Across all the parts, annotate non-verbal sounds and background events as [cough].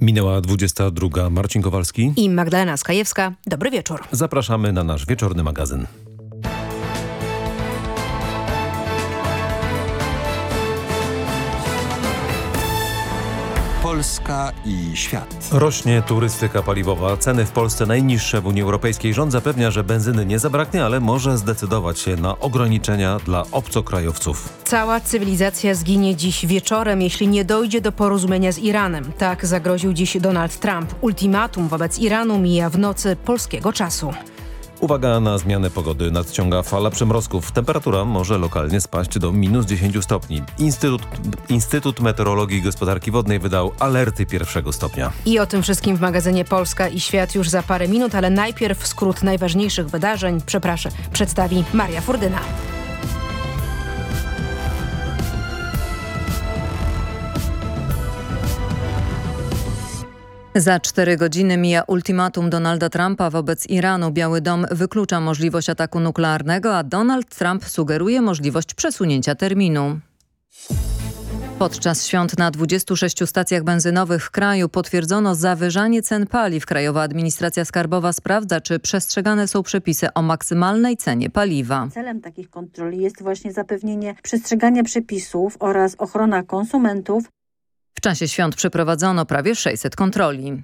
Minęła 22. Marcin Kowalski i Magdalena Skajewska. Dobry wieczór. Zapraszamy na nasz wieczorny magazyn. Polska i świat. Rośnie turystyka paliwowa. Ceny w Polsce najniższe w Unii Europejskiej. Rząd zapewnia, że benzyny nie zabraknie, ale może zdecydować się na ograniczenia dla obcokrajowców. Cała cywilizacja zginie dziś wieczorem, jeśli nie dojdzie do porozumienia z Iranem. Tak zagroził dziś Donald Trump. Ultimatum wobec Iranu mija w nocy polskiego czasu. Uwaga na zmianę pogody. Nadciąga fala przymrozków. Temperatura może lokalnie spaść do minus 10 stopni. Instytut, Instytut Meteorologii i Gospodarki Wodnej wydał alerty pierwszego stopnia. I o tym wszystkim w magazynie Polska i Świat już za parę minut, ale najpierw skrót najważniejszych wydarzeń, przepraszam, przedstawi Maria Furdyna. Za cztery godziny mija ultimatum Donalda Trumpa wobec Iranu. Biały Dom wyklucza możliwość ataku nuklearnego, a Donald Trump sugeruje możliwość przesunięcia terminu. Podczas świąt na 26 stacjach benzynowych w kraju potwierdzono zawyżanie cen paliw. Krajowa Administracja Skarbowa sprawdza, czy przestrzegane są przepisy o maksymalnej cenie paliwa. Celem takich kontroli jest właśnie zapewnienie przestrzegania przepisów oraz ochrona konsumentów w czasie świąt przeprowadzono prawie 600 kontroli.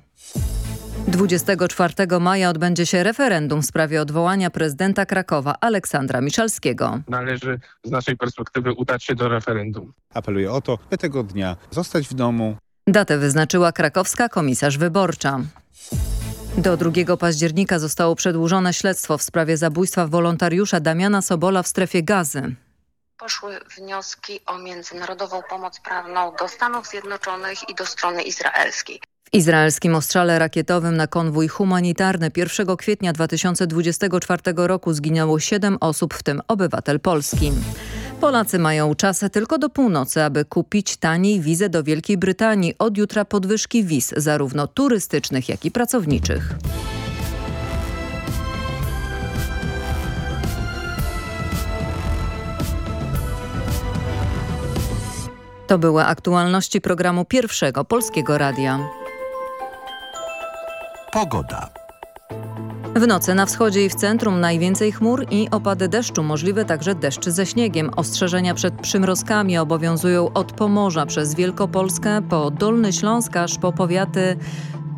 24 maja odbędzie się referendum w sprawie odwołania prezydenta Krakowa Aleksandra Miszalskiego. Należy z naszej perspektywy udać się do referendum. Apeluję o to, by tego dnia zostać w domu. Datę wyznaczyła krakowska komisarz wyborcza. Do 2 października zostało przedłużone śledztwo w sprawie zabójstwa wolontariusza Damiana Sobola w strefie gazy poszły wnioski o międzynarodową pomoc prawną do Stanów Zjednoczonych i do strony izraelskiej. W izraelskim ostrzale rakietowym na konwój humanitarny 1 kwietnia 2024 roku zginęło 7 osób, w tym obywatel polski. Polacy mają czas tylko do północy, aby kupić taniej wizę do Wielkiej Brytanii. Od jutra podwyżki wiz, zarówno turystycznych, jak i pracowniczych. To były aktualności programu Pierwszego Polskiego Radia. Pogoda. W nocy na wschodzie i w centrum najwięcej chmur i opady deszczu, możliwe także deszcz ze śniegiem. Ostrzeżenia przed przymrozkami obowiązują od Pomorza przez Wielkopolskę po Dolny Śląsk aż po powiaty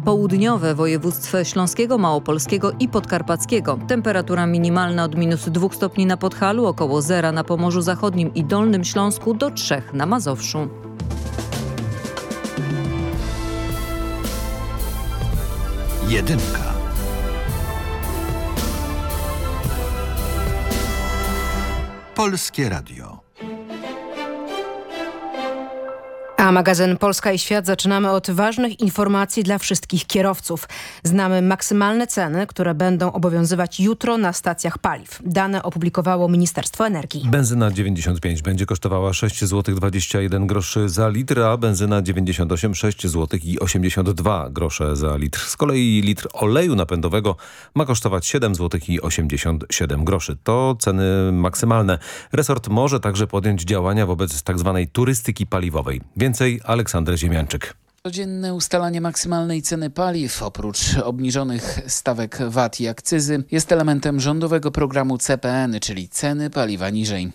południowe województw śląskiego, małopolskiego i podkarpackiego. Temperatura minimalna od minus 2 stopni na Podhalu, około zera na Pomorzu Zachodnim i Dolnym Śląsku do 3 na Mazowszu. Jedynka. Polskie Radio. A magazyn Polska i Świat zaczynamy od ważnych informacji dla wszystkich kierowców. Znamy maksymalne ceny, które będą obowiązywać jutro na stacjach paliw. Dane opublikowało Ministerstwo Energii. Benzyna 95 będzie kosztowała 6 zł 21 groszy za litr, a benzyna 98 6 zł i 82 grosze za litr. Z kolei litr oleju napędowego ma kosztować 7 zł i 87 groszy. To ceny maksymalne. Resort może także podjąć działania wobec tzw. Tak turystyki paliwowej. Więcej Aleksander Ziemianczyk. Codzienne ustalanie maksymalnej ceny paliw oprócz obniżonych stawek VAT i akcyzy jest elementem rządowego programu CPN, czyli ceny paliwa niżej.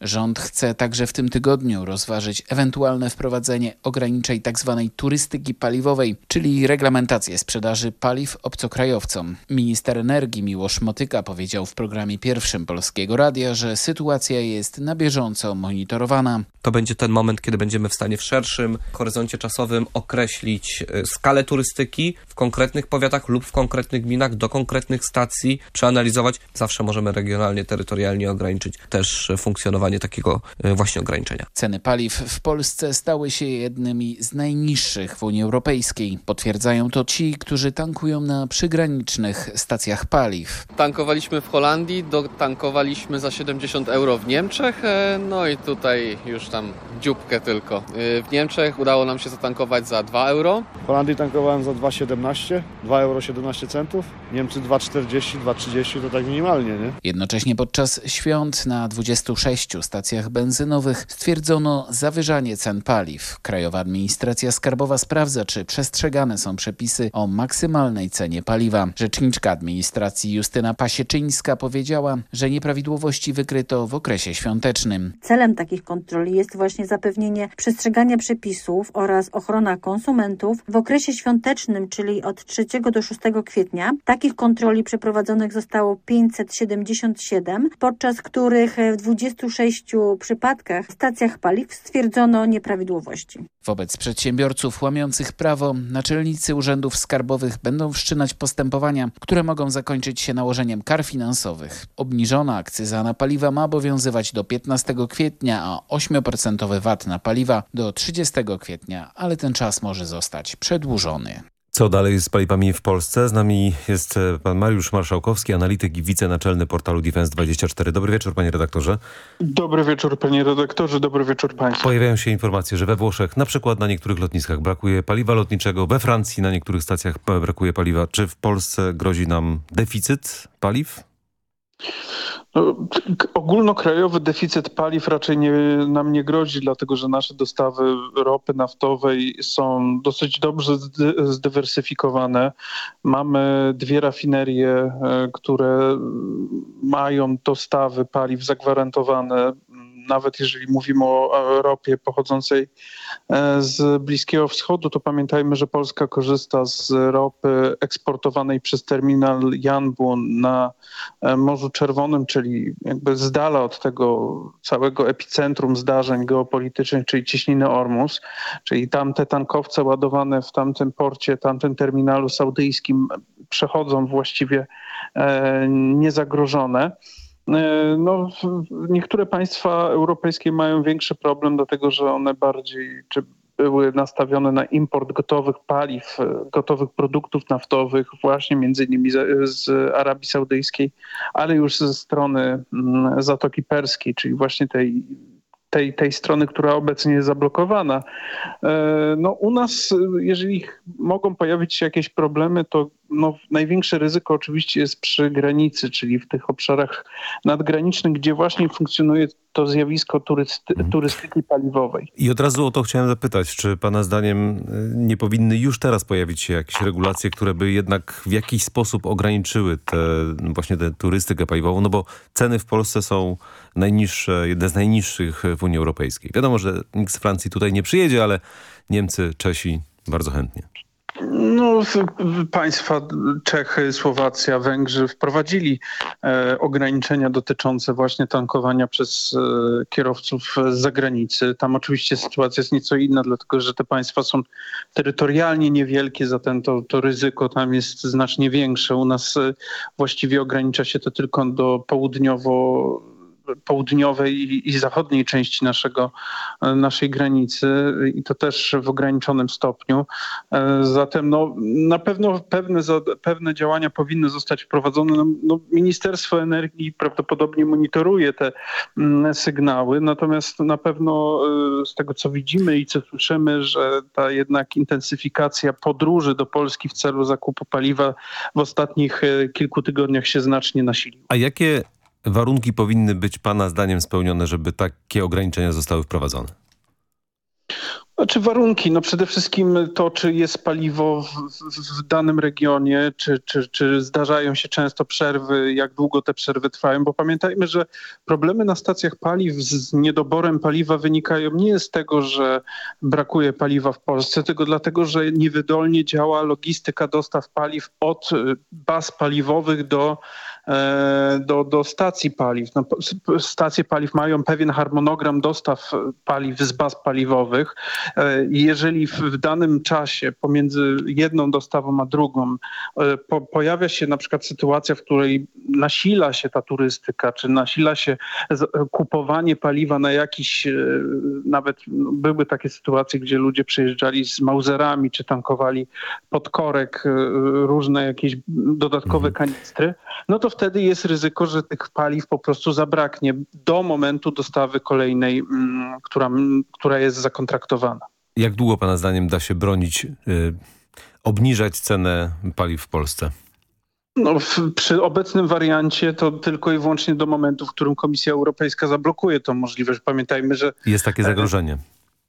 Rząd chce także w tym tygodniu rozważyć ewentualne wprowadzenie ograniczeń tzw. Turystyki paliwowej, czyli reglamentację sprzedaży paliw obcokrajowcom. Minister energii Miłosz Motyka powiedział w programie pierwszym Polskiego Radia, że sytuacja jest na bieżąco monitorowana. To będzie ten moment, kiedy będziemy w stanie w szerszym horyzoncie czasowym określić e, skalę turystyki w konkretnych powiatach lub w konkretnych gminach do konkretnych stacji, przeanalizować. Zawsze możemy regionalnie, terytorialnie ograniczyć też funkcjonowanie takiego e, właśnie ograniczenia. Ceny paliw w Polsce stały się jednymi z najniższych w Unii Europejskiej. Potwierdzają to ci, którzy tankują na przygranicznych stacjach paliw. Tankowaliśmy w Holandii, dotankowaliśmy za 70 euro w Niemczech, e, no i tutaj już tam dzióbkę tylko. E, w Niemczech udało nam się zatankować za 2 euro. W Holandii tankowałem za 2,17, 2 euro 17 centów. Niemcy 2,40, 2,30 to tak minimalnie, nie? Jednocześnie podczas świąt na 26 pięciu stacjach benzynowych stwierdzono zawyżanie cen paliw. Krajowa Administracja Skarbowa sprawdza, czy przestrzegane są przepisy o maksymalnej cenie paliwa. Rzeczniczka administracji Justyna Pasieczyńska powiedziała, że nieprawidłowości wykryto w okresie świątecznym. Celem takich kontroli jest właśnie zapewnienie przestrzegania przepisów oraz ochrona konsumentów w okresie świątecznym, czyli od 3 do 6 kwietnia. Takich kontroli przeprowadzonych zostało 577, podczas których w 26 przypadkach w stacjach paliw stwierdzono nieprawidłowości. Wobec przedsiębiorców łamiących prawo naczelnicy urzędów skarbowych będą wszczynać postępowania, które mogą zakończyć się nałożeniem kar finansowych. Obniżona akcyza na paliwa ma obowiązywać do 15 kwietnia, a 8% VAT na paliwa do 30 kwietnia, ale ten czas może zostać przedłużony. Co dalej z paliwami w Polsce? Z nami jest e, pan Mariusz Marszałkowski, analityk i wicenaczelny portalu Defense24. Dobry wieczór, panie redaktorze. Dobry wieczór, panie redaktorze, dobry wieczór państwu. Pojawiają się informacje, że we Włoszech, na przykład na niektórych lotniskach brakuje paliwa lotniczego, we Francji na niektórych stacjach brakuje paliwa. Czy w Polsce grozi nam deficyt paliw? No, ogólnokrajowy deficyt paliw raczej nie, nam nie grozi, dlatego że nasze dostawy ropy naftowej są dosyć dobrze zdywersyfikowane. Mamy dwie rafinerie, e, które mają dostawy paliw zagwarantowane nawet jeżeli mówimy o ropie pochodzącej e, z Bliskiego Wschodu, to pamiętajmy, że Polska korzysta z ropy eksportowanej przez terminal Janbun na e, Morzu Czerwonym, czyli jakby z dala od tego całego epicentrum zdarzeń geopolitycznych, czyli cieśniny Ormus, czyli tamte tankowce ładowane w tamtym porcie, tamtym terminalu saudyjskim przechodzą właściwie e, niezagrożone. E, no, niektóre państwa europejskie mają większy problem, dlatego że one bardziej czy były nastawione na import gotowych paliw, e, gotowych produktów naftowych, właśnie między innymi z, Arabii Saudyjskiej, ale już ze strony mm, Zatoki Perskiej, czyli właśnie tej tej, tej strony, która obecnie jest zablokowana. E, no u nas, jeżeli mogą pojawić się jakieś problemy, to no, największe ryzyko oczywiście jest przy granicy, czyli w tych obszarach nadgranicznych, gdzie właśnie funkcjonuje to zjawisko turysty, mhm. turystyki paliwowej. I od razu o to chciałem zapytać, czy pana zdaniem y, nie powinny już teraz pojawić się jakieś regulacje, które by jednak w jakiś sposób ograniczyły te, właśnie tę turystykę paliwową, no bo ceny w Polsce są najniższe, jedne z najniższych w Unii Europejskiej. Wiadomo, że nikt z Francji tutaj nie przyjedzie, ale Niemcy, Czesi bardzo chętnie. No, państwa Czechy, Słowacja, Węgrzy wprowadzili e, ograniczenia dotyczące właśnie tankowania przez e, kierowców z zagranicy. Tam oczywiście sytuacja jest nieco inna, dlatego że te państwa są terytorialnie niewielkie, zatem to, to ryzyko tam jest znacznie większe. U nas e, właściwie ogranicza się to tylko do południowo południowej i, i zachodniej części naszego, naszej granicy i to też w ograniczonym stopniu. E, zatem no, na pewno pewne, pewne działania powinny zostać wprowadzone. No, no, Ministerstwo Energii prawdopodobnie monitoruje te mm, sygnały, natomiast na pewno e, z tego co widzimy i co słyszymy, że ta jednak intensyfikacja podróży do Polski w celu zakupu paliwa w ostatnich e, kilku tygodniach się znacznie nasiliła. A jakie warunki powinny być Pana zdaniem spełnione, żeby takie ograniczenia zostały wprowadzone? Znaczy warunki, no przede wszystkim to, czy jest paliwo w, w, danym regionie, czy, czy, czy zdarzają się często przerwy, jak długo te przerwy trwają, bo pamiętajmy, że problemy na stacjach paliw z niedoborem paliwa wynikają nie z tego, że brakuje paliwa w Polsce, tylko dlatego, że niewydolnie działa logistyka dostaw paliw od baz paliwowych do do, do stacji paliw. No, stacje paliw mają pewien harmonogram dostaw paliw z baz paliwowych e, i jeżeli w, w danym czasie pomiędzy jedną dostawą a drugą e, po, pojawia się na przykład sytuacja, w której nasila się ta turystyka, czy nasila się kupowanie paliwa na jakiś, nawet no, były takie sytuacje, gdzie ludzie przyjeżdżali z mauzerami, czy tankowali pod korek różne jakieś dodatkowe mhm. kanistry, no to wtedy jest ryzyko, że tych paliw po prostu zabraknie do momentu dostawy kolejnej, mm, która, która jest zakontraktowana. Jak długo Pana zdaniem da się bronić, yy, obniżać cenę paliw w Polsce? No, w, przy obecnym wariancie to tylko i wyłącznie do momentu, w którym Komisja Europejska zablokuje tą możliwość. Pamiętajmy, że Jest takie zagrożenie.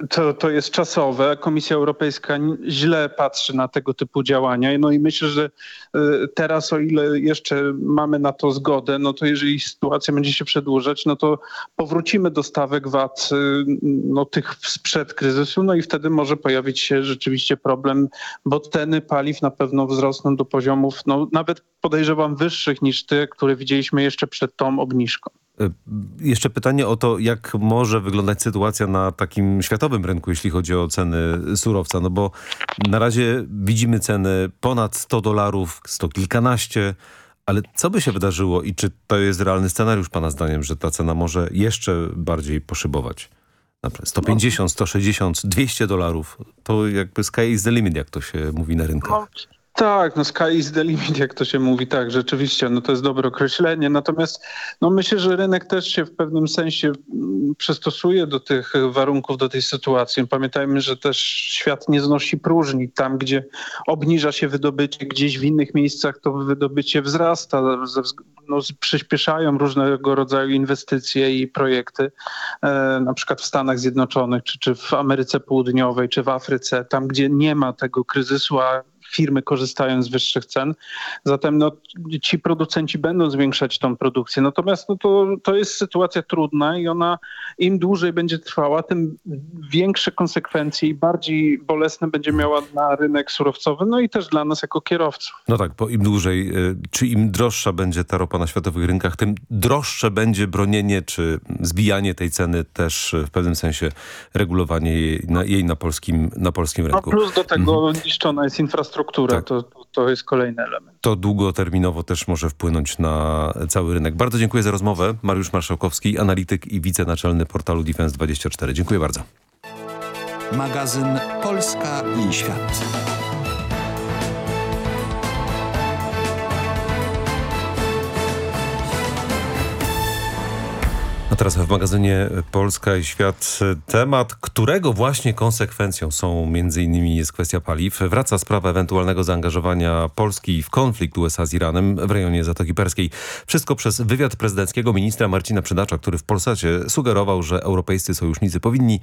To, to jest czasowe. Komisja Europejska źle patrzy na tego typu działania. No i myślę, że y, teraz, o ile jeszcze mamy na to zgodę, no to jeżeli sytuacja będzie się przedłużać, no to powrócimy do stawek VAT, y, no tych sprzed kryzysu, no i wtedy może pojawić się rzeczywiście problem, bo ceny paliw na pewno wzrosną do poziomów, no nawet podejrzewam wyższych niż te, które widzieliśmy jeszcze przed tą obniżką. E, Jeszcze pytanie o to, jak może wyglądać sytuacja na takim światowym rynku, jeśli chodzi o ceny surowca. No bo na razie widzimy ceny ponad 100 dolarów, sto kilkanaście, ale co by się wydarzyło i czy to jest realny scenariusz pana zdaniem, że ta cena może jeszcze bardziej poszybować? Na przykład 150, 160, 200 dolarów. To jakby sky is the limit, jak to się mówi na rynkach. Tak, no sky is the limit, jak to się mówi, tak, rzeczywiście, no to jest dobre określenie. Natomiast no myślę, że rynek też się w pewnym sensie mm, przystosuje do tych warunków, do tej sytuacji. Pamiętajmy, że też świat nie znosi próżni. Tam, gdzie obniża się wydobycie, gdzieś w innych miejscach to wydobycie wzrasta, no, przyspieszają różnego rodzaju inwestycje i projekty, e, na przykład w Stanach Zjednoczonych, czy, czy w Ameryce Południowej, czy w Afryce, tam, gdzie nie ma tego kryzysu, a firmy korzystają z wyższych cen. Zatem no, ci producenci będą zwiększać tą produkcję. Natomiast no, to, to jest sytuacja trudna i ona im dłużej będzie trwała, tym większe konsekwencje i bardziej bolesne będzie miała na rynek surowcowy, no i też dla nas jako kierowców. No tak, bo im dłużej, y, czy im droższa będzie ta ropa na światowych rynkach, tym droższe będzie bronienie czy zbijanie tej ceny, też y, w pewnym sensie regulowanie jej na, jej na, polskim, na polskim No, rynku. plus do tego niszczona jest infrastruktura, to, to jest kolejny element. To długoterminowo też może wpłynąć na cały rynek. Bardzo dziękuję za rozmowę. Mariusz Marszałkowski, analityk i wicenaczelny portalu Defense24. Dziękuję bardzo. Magazyn Polska i Świat. A teraz w magazynie Polska i Świat temat, którego właśnie konsekwencją są między innymi jest kwestia paliw. Wraca sprawa ewentualnego zaangażowania Polski w konflikt USA z Iranem w rejonie Zatoki Perskiej. Wszystko przez wywiad prezydenckiego ministra Marcina Przydacza, który w Polsacie sugerował, że europejscy sojusznicy powinni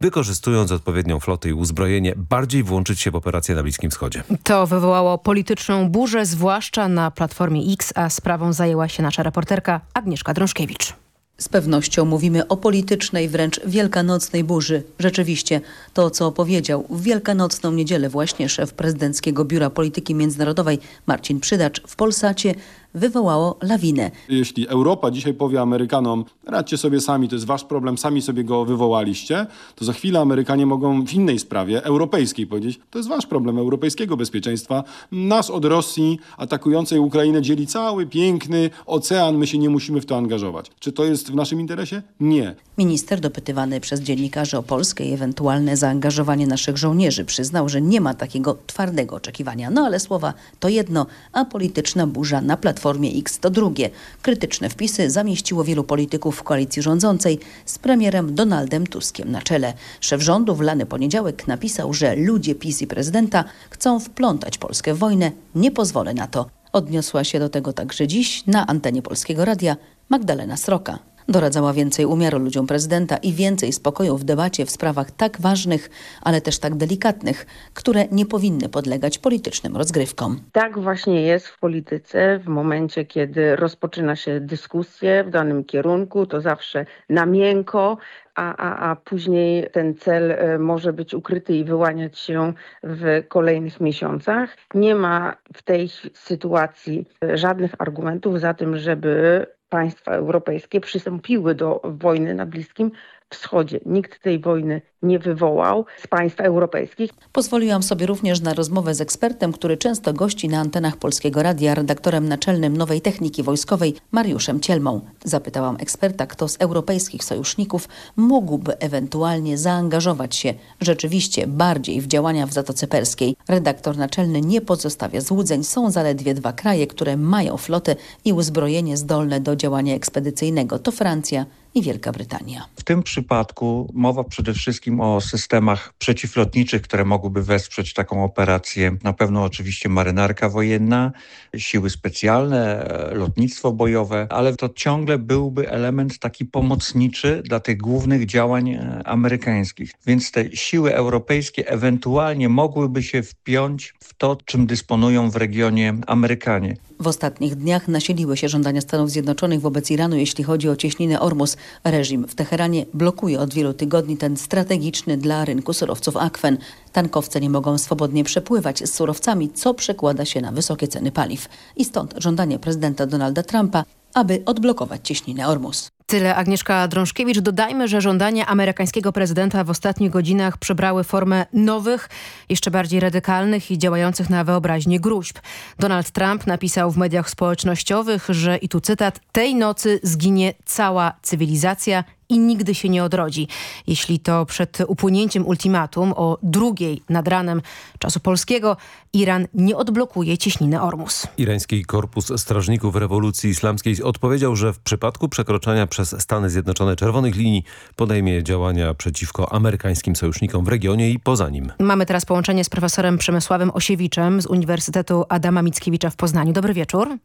wykorzystując odpowiednią flotę i uzbrojenie, bardziej włączyć się w operacje na Bliskim Wschodzie. To wywołało polityczną burzę, zwłaszcza na Platformie X, a sprawą zajęła się nasza reporterka Agnieszka Drążkiewicz. Z pewnością mówimy o politycznej, wręcz wielkanocnej burzy. Rzeczywiście, to co powiedział w wielkanocną niedzielę właśnie szef prezydenckiego Biura Polityki Międzynarodowej Marcin Przydacz w Polsacie wywołało lawinę. Jeśli Europa dzisiaj powie Amerykanom, radźcie sobie sami, to jest wasz problem, sami sobie go wywołaliście, to za chwilę Amerykanie mogą w innej sprawie, europejskiej, powiedzieć, to jest wasz problem europejskiego bezpieczeństwa. Nas od Rosji atakującej Ukrainę dzieli cały piękny ocean, my się nie musimy w to angażować. Czy to jest w naszym interesie? Nie. Minister dopytywany przez dziennikarzy o Polskę i ewentualne zaangażowanie naszych żołnierzy przyznał, że nie ma takiego twardego oczekiwania. No ale słowa to jedno, a polityczna burza na Platformie X to drugie. Krytyczne wpisy zamieściło wielu polityków w koalicji rządzącej z premierem Donaldem Tuskiem na czele. Szef rządu w lany poniedziałek napisał, że ludzie PiS i prezydenta chcą wplątać Polskę w wojnę. Nie pozwolę na to. Odniosła się do tego także dziś na antenie Polskiego Radia Magdalena Sroka. Doradzała więcej umiaru ludziom prezydenta i więcej spokoju w debacie w sprawach tak ważnych, ale też tak delikatnych, które nie powinny podlegać politycznym rozgrywkom. Tak właśnie jest w polityce. W momencie, kiedy rozpoczyna się dyskusję w danym kierunku, to zawsze na miękko, a, a, a później ten cel e, może być ukryty i wyłaniać się w kolejnych miesiącach. Nie ma w tej sytuacji e, żadnych argumentów za tym, żeby państwa europejskie przystąpiły do wojny na Bliskim Wschodzie. Nikt tej wojny nie wywołał z państw europejskich. Pozwoliłam sobie również na rozmowę z ekspertem, który często gości na antenach Polskiego Radia, redaktorem naczelnym Nowej Techniki Wojskowej Mariuszem Cielmą. Zapytałam eksperta, kto z europejskich sojuszników mógłby ewentualnie zaangażować się rzeczywiście bardziej w działania w Zatoce Perskiej. Redaktor naczelny nie pozostawia złudzeń. Są zaledwie dwa kraje, które mają flotę i uzbrojenie zdolne do działania ekspedycyjnego. To Francja i Wielka Brytania. W tym przypadku mowa przede wszystkim o systemach przeciwlotniczych, które mogłyby wesprzeć taką operację. Na pewno oczywiście marynarka wojenna, siły specjalne, lotnictwo bojowe, ale to ciągle byłby element taki pomocniczy dla tych głównych działań e, amerykańskich. Więc te siły europejskie ewentualnie mogłyby się wpiąć w to, czym dysponują w regionie Amerykanie. W ostatnich dniach nasiliły się żądania Stanów Zjednoczonych wobec Iranu, jeśli chodzi o cieśninę Ormus. Reżim w Teheranie blokuje od wielu tygodni ten strategiczny dla rynku surowców akwen. Tankowce nie mogą swobodnie przepływać z surowcami, co przekłada się na wysokie ceny paliw. I stąd żądanie prezydenta Donalda Trumpa, aby odblokować cieśninę Ormus. Tyle Agnieszka Drążkiewicz. Dodajmy, że żądania amerykańskiego prezydenta w ostatnich godzinach przybrały formę nowych, jeszcze bardziej radykalnych i działających na wyobraźnię gruźb. Donald Trump napisał w mediach społecznościowych, że i tu cytat, tej nocy zginie cała cywilizacja i nigdy się nie odrodzi. Jeśli to przed upłynięciem ultimatum o drugiej nad ranem czasu polskiego Iran nie odblokuje cieśniny Ormus. Irański Korpus Strażników Rewolucji Islamskiej odpowiedział, że w przypadku przekroczenia przez Stany Zjednoczone czerwonych linii podejmie działania przeciwko amerykańskim sojusznikom w regionie i poza nim. Mamy teraz połączenie z profesorem Przemysławem Osiewiczem z Uniwersytetu Adama Mickiewicza w Poznaniu. Dobry wieczór.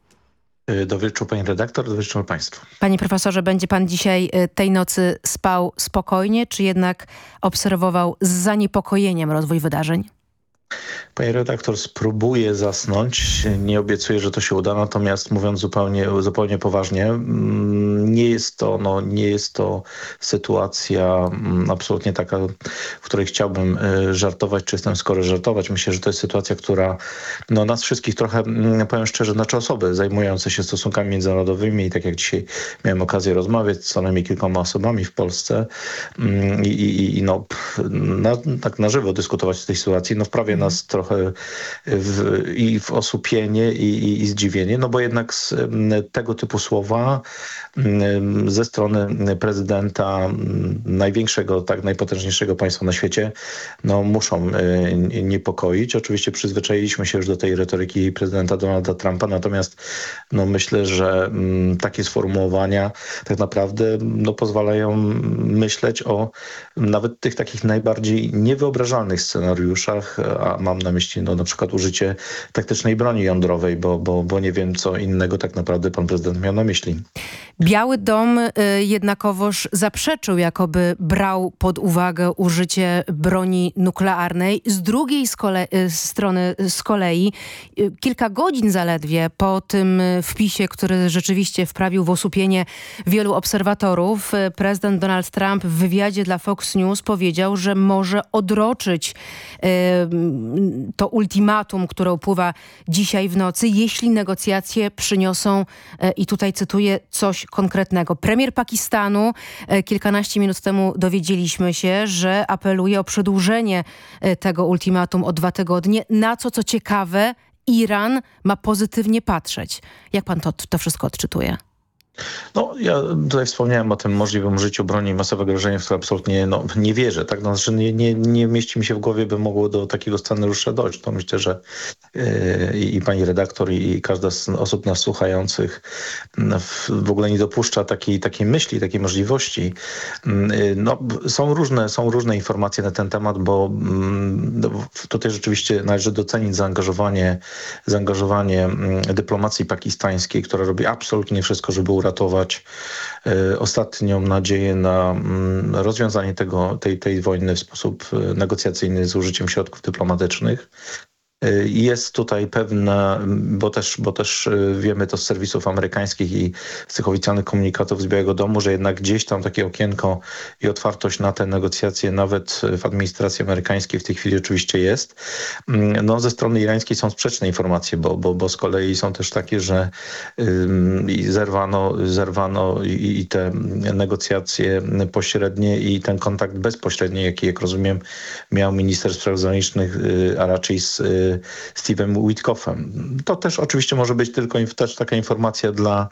Dobry wieczór pani redaktor, dobry wieczór państwu. Panie profesorze, będzie pan dzisiaj tej nocy spał spokojnie, czy jednak obserwował z zaniepokojeniem rozwój wydarzeń? Panie redaktor, spróbuję zasnąć. Nie obiecuję, że to się uda, natomiast mówiąc zupełnie, zupełnie poważnie, nie jest to, no, nie jest to sytuacja absolutnie taka, w której chciałbym żartować, czy jestem skory żartować. Myślę, że to jest sytuacja, która no, nas wszystkich trochę, powiem szczerze, znaczy osoby zajmujące się stosunkami międzynarodowymi i tak jak dzisiaj miałem okazję rozmawiać z co najmniej kilkoma osobami w Polsce i, i, i no, na, tak na żywo dyskutować o tej sytuacji, no wprawia nas trochę w, i w osłupienie i, i, i zdziwienie, no bo jednak z tego typu słowa ze strony prezydenta największego, tak najpotężniejszego państwa na świecie, no muszą niepokoić. Oczywiście przyzwyczailiśmy się już do tej retoryki prezydenta Donalda Trumpa, natomiast no myślę, że takie sformułowania tak naprawdę no pozwalają myśleć o nawet tych takich najbardziej niewyobrażalnych scenariuszach, a mam na myśli no, na przykład użycie taktycznej broni jądrowej, bo, bo, bo nie wiem, co innego tak naprawdę pan prezydent miał na myśli. Biały Dom y, jednakowoż zaprzeczył, jakoby brał pod uwagę użycie broni nuklearnej. Z drugiej z y, strony z kolei y, kilka godzin zaledwie po tym wpisie, który rzeczywiście wprawił w osłupienie wielu obserwatorów, prezydent Donald Trump w wywiadzie dla Fox News powiedział, że może odroczyć to ultimatum, które upływa dzisiaj w nocy, jeśli negocjacje przyniosą, i tutaj cytuję, coś konkretnego. Premier Pakistanu kilkanaście minut temu dowiedzieliśmy się, że apeluje o przedłużenie tego ultimatum o dwa tygodnie, na co, co ciekawe, Iran ma pozytywnie patrzeć. Jak pan to, to wszystko odczytuje? No, ja tutaj wspomniałem o tym możliwym użyciu broni masowego rażenia, w które absolutnie no, nie wierzę. Tak? No, znaczy nie, nie, nie mieści mi się w głowie, by mogło do takiego scenariusza dojść. To myślę, że yy, i pani redaktor, i, każda z osób nas słuchających w, w ogóle nie dopuszcza takiej, takiej myśli, takiej możliwości. Yy, no, są, różne, są różne informacje na ten temat, bo yy, tutaj rzeczywiście należy docenić zaangażowanie, zaangażowanie dyplomacji pakistańskiej, która robi absolutnie wszystko, żeby uratować uratować ostatnią nadzieję na rozwiązanie tego, tej, tej wojny w sposób negocjacyjny z użyciem środków dyplomatycznych. Jest tutaj pewne, bo też, bo też wiemy to z serwisów amerykańskich i z tych oficjalnych komunikatów z Białego Domu, że jednak gdzieś tam takie okienko i otwartość na te negocjacje nawet w administracji amerykańskiej w tej chwili oczywiście jest. No, ze strony irańskiej są sprzeczne informacje, bo, bo, bo z kolei są też takie, że y, zerwano, zerwano i, i te negocjacje pośrednie i ten kontakt bezpośredni, jaki jak rozumiem miał minister spraw zagranicznych, a raczej z Steve'em Witkoffem. To też oczywiście może być tylko też taka informacja dla,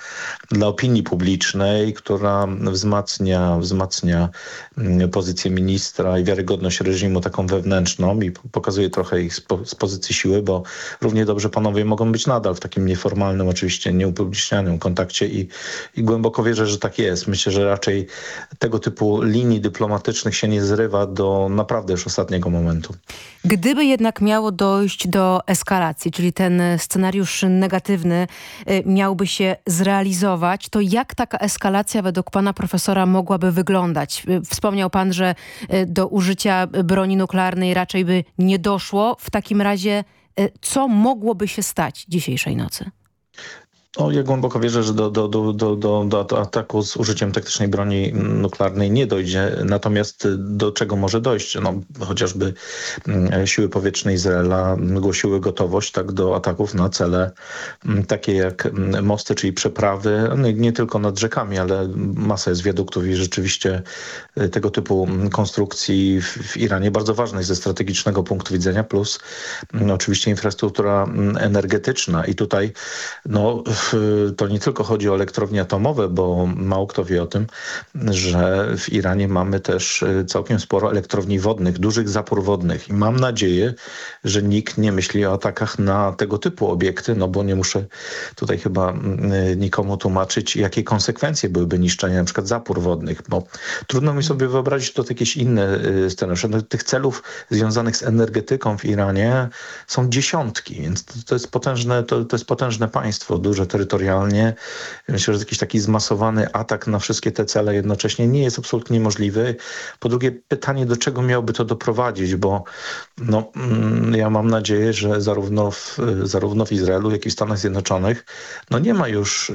dla opinii publicznej, która wzmacnia, wzmacnia mm, pozycję ministra i wiarygodność reżimu taką wewnętrzną i pokazuje trochę ich z pozycji siły, bo równie dobrze panowie mogą być nadal w takim nieformalnym, oczywiście nieupublicznianym kontakcie i, i głęboko wierzę, że tak jest. Myślę, że raczej tego typu linii dyplomatycznych się nie zrywa do naprawdę już ostatniego momentu. Gdyby jednak miało dojść do eskalacji, czyli ten scenariusz negatywny y, miałby się zrealizować, to jak taka eskalacja według pana profesora mogłaby wyglądać? Y, wspomniał pan, że y, do użycia broni nuklearnej raczej by nie doszło. W takim razie co mogłoby się stać dzisiejszej nocy? No, ja głęboko wierzę, że do, do, do, do, do, ataku z użyciem taktycznej broni nuklearnej nie dojdzie. Natomiast do czego może dojść? No, chociażby mm, siły powietrzne Izraela głosiły gotowość tak, do ataków na cele mm, takie jak mm, mosty, czyli przeprawy, no, nie tylko nad rzekami, ale masa jest wiaduktów i rzeczywiście y, tego typu konstrukcji w, w Iranie bardzo ważnej ze strategicznego punktu widzenia, plus oczywiście infrastruktura energetyczna. I tutaj no, to nie tylko chodzi o elektrownie atomowe, bo mało kto wie o tym, że w Iranie mamy też y, całkiem sporo elektrowni wodnych, dużych zapór wodnych i mam nadzieję, że nikt nie myśli o atakach na tego typu obiekty, no bo nie muszę tutaj chyba y, nikomu tłumaczyć, jakie konsekwencje byłyby niszczenia na przykład zapór wodnych, bo trudno mi sobie wyobrazić to jakieś inne y, scenariusze. No, tych celów związanych z energetyką w Iranie są dziesiątki, więc to, to jest potężne, to, to jest potężne państwo, duże terytorialnie. Myślę, że jakiś taki zmasowany atak na wszystkie te cele jednocześnie nie jest absolutnie możliwy. Po drugie, pytanie, do czego miałby to doprowadzić, bo no, mm, ja mam nadzieję, że zarówno w, zarówno w Izraelu, jak i w Stanach Zjednoczonych no nie ma już,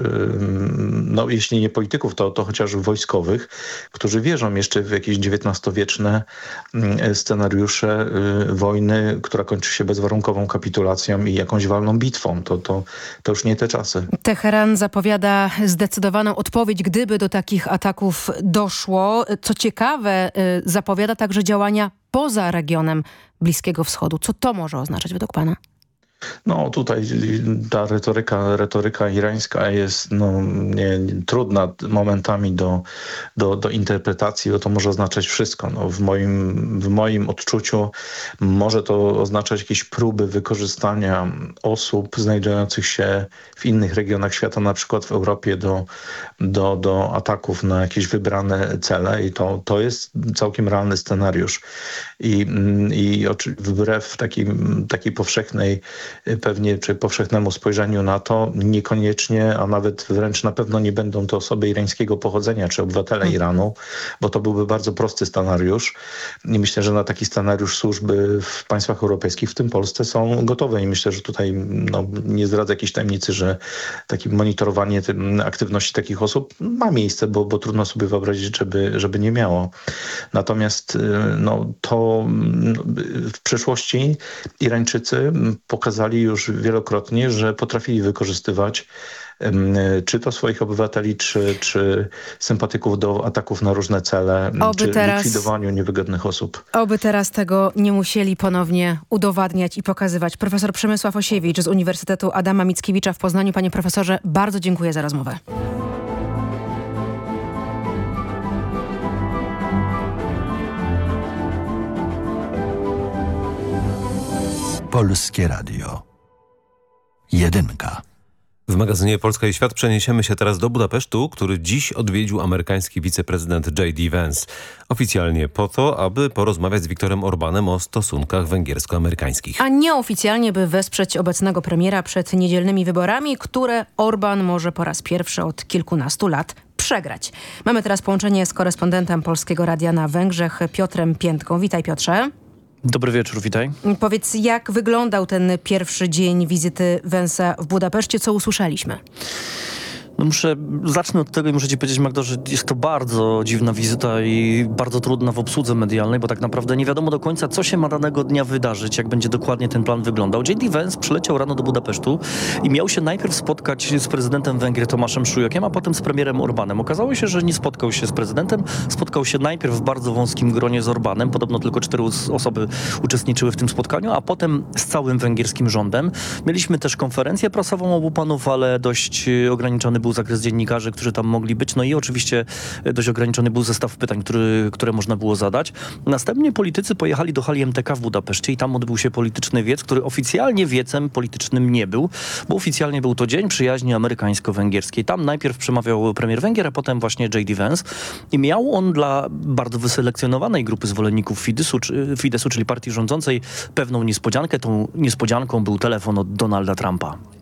no, jeśli nie polityków, to, to chociaż wojskowych, którzy wierzą jeszcze w jakieś XIX-wieczne scenariusze y, wojny, która kończy się bezwarunkową kapitulacją i jakąś walną bitwą. To, to, to już nie te czasy. Teheran zapowiada zdecydowaną odpowiedź, gdyby do takich ataków doszło. Co ciekawe, y, zapowiada także działania poza regionem Bliskiego Wschodu. Co to może oznaczać według pana? No tutaj ta retoryka, retoryka irańska jest no, nie, trudna momentami do, do, do interpretacji, bo to może oznaczać wszystko. No, w, moim, w moim odczuciu może to oznaczać jakieś próby wykorzystania osób znajdujących się w innych regionach świata, na przykład w Europie do, do, do ataków na jakieś wybrane cele i to, to jest całkiem realny scenariusz. I, i wbrew takim, takiej powszechnej pewnie czy powszechnemu spojrzeniu na to niekoniecznie, a nawet wręcz na pewno nie będą to osoby irańskiego pochodzenia czy obywatele hmm. Iranu, bo to byłby bardzo prosty scenariusz. I myślę, że na taki scenariusz służby w państwach europejskich, w tym Polsce, są gotowe i myślę, że tutaj no, nie zdradzę jakiejś tajemnicy, że takie monitorowanie aktywności takich osób ma miejsce, bo, bo trudno sobie wyobrazić, żeby, żeby nie miało. Natomiast no, to no, w przeszłości Irańczycy pokazali już wielokrotnie, że potrafili wykorzystywać czy to swoich obywateli, czy, czy sympatyków do ataków na różne cele, Oby czy teraz, likwidowaniu niewygodnych osób. Oby teraz tego nie musieli ponownie udowadniać i pokazywać. Profesor Przemysław Osiewicz z Uniwersytetu Adama Mickiewicza w Poznaniu. Panie profesorze, bardzo dziękuję za rozmowę. Polskie Radio. Jedynka. W magazynie Polska i Świat przeniesiemy się teraz do Budapesztu, który dziś odwiedził amerykański wiceprezydent J.D. Vance. Oficjalnie po to, aby porozmawiać z Viktorem Orbanem o stosunkach węgiersko-amerykańskich. A nieoficjalnie, by wesprzeć obecnego premiera przed niedzielnymi wyborami, które Orban może po raz pierwszy od kilkunastu lat przegrać. Mamy teraz połączenie z korespondentem Polskiego Radia na Węgrzech, Piotrem Piętką. Witaj Piotrze. Dobry wieczór, witaj. Powiedz, jak wyglądał ten pierwszy dzień wizyty Węsa w Budapeszcie? Co usłyszeliśmy? No muszę, zacznę od tego i muszę ci powiedzieć, Magdo, że jest to bardzo dziwna wizyta i bardzo trudna w obsłudze medialnej, bo tak naprawdę nie wiadomo do końca, co się ma danego dnia wydarzyć, jak będzie dokładnie ten plan wyglądał. J.D. Vance przyleciał rano do Budapesztu i miał się najpierw spotkać z prezydentem Węgier Tomaszem Szujokiem, a potem z premierem Orbanem. Okazało się, że nie spotkał się z prezydentem, spotkał się najpierw w bardzo wąskim gronie z Orbanem, podobno tylko cztery osoby uczestniczyły w tym spotkaniu, a potem z całym węgierskim rządem. Mieliśmy też konferencję prasową obu panów, ale dość e, ograniczony był zakres dziennikarzy, którzy tam mogli być, no i oczywiście e, dość ograniczony był zestaw pytań, który, które można było zadać. Następnie politycy pojechali do hali MTK w Budapeszcie i tam odbył się polityczny wiec, który oficjalnie wiecem politycznym nie był, bo oficjalnie był to Dzień Przyjaźni Amerykańsko-Węgierskiej. Tam najpierw przemawiał premier Węgier, a potem właśnie J.D. Vance i miał on dla bardzo wyselekcjonowanej grupy zwolenników Fidesu, czy, Fidesu, czyli partii rządzącej, pewną niespodziankę. Tą niespodzianką był telefon od Donalda Trumpa.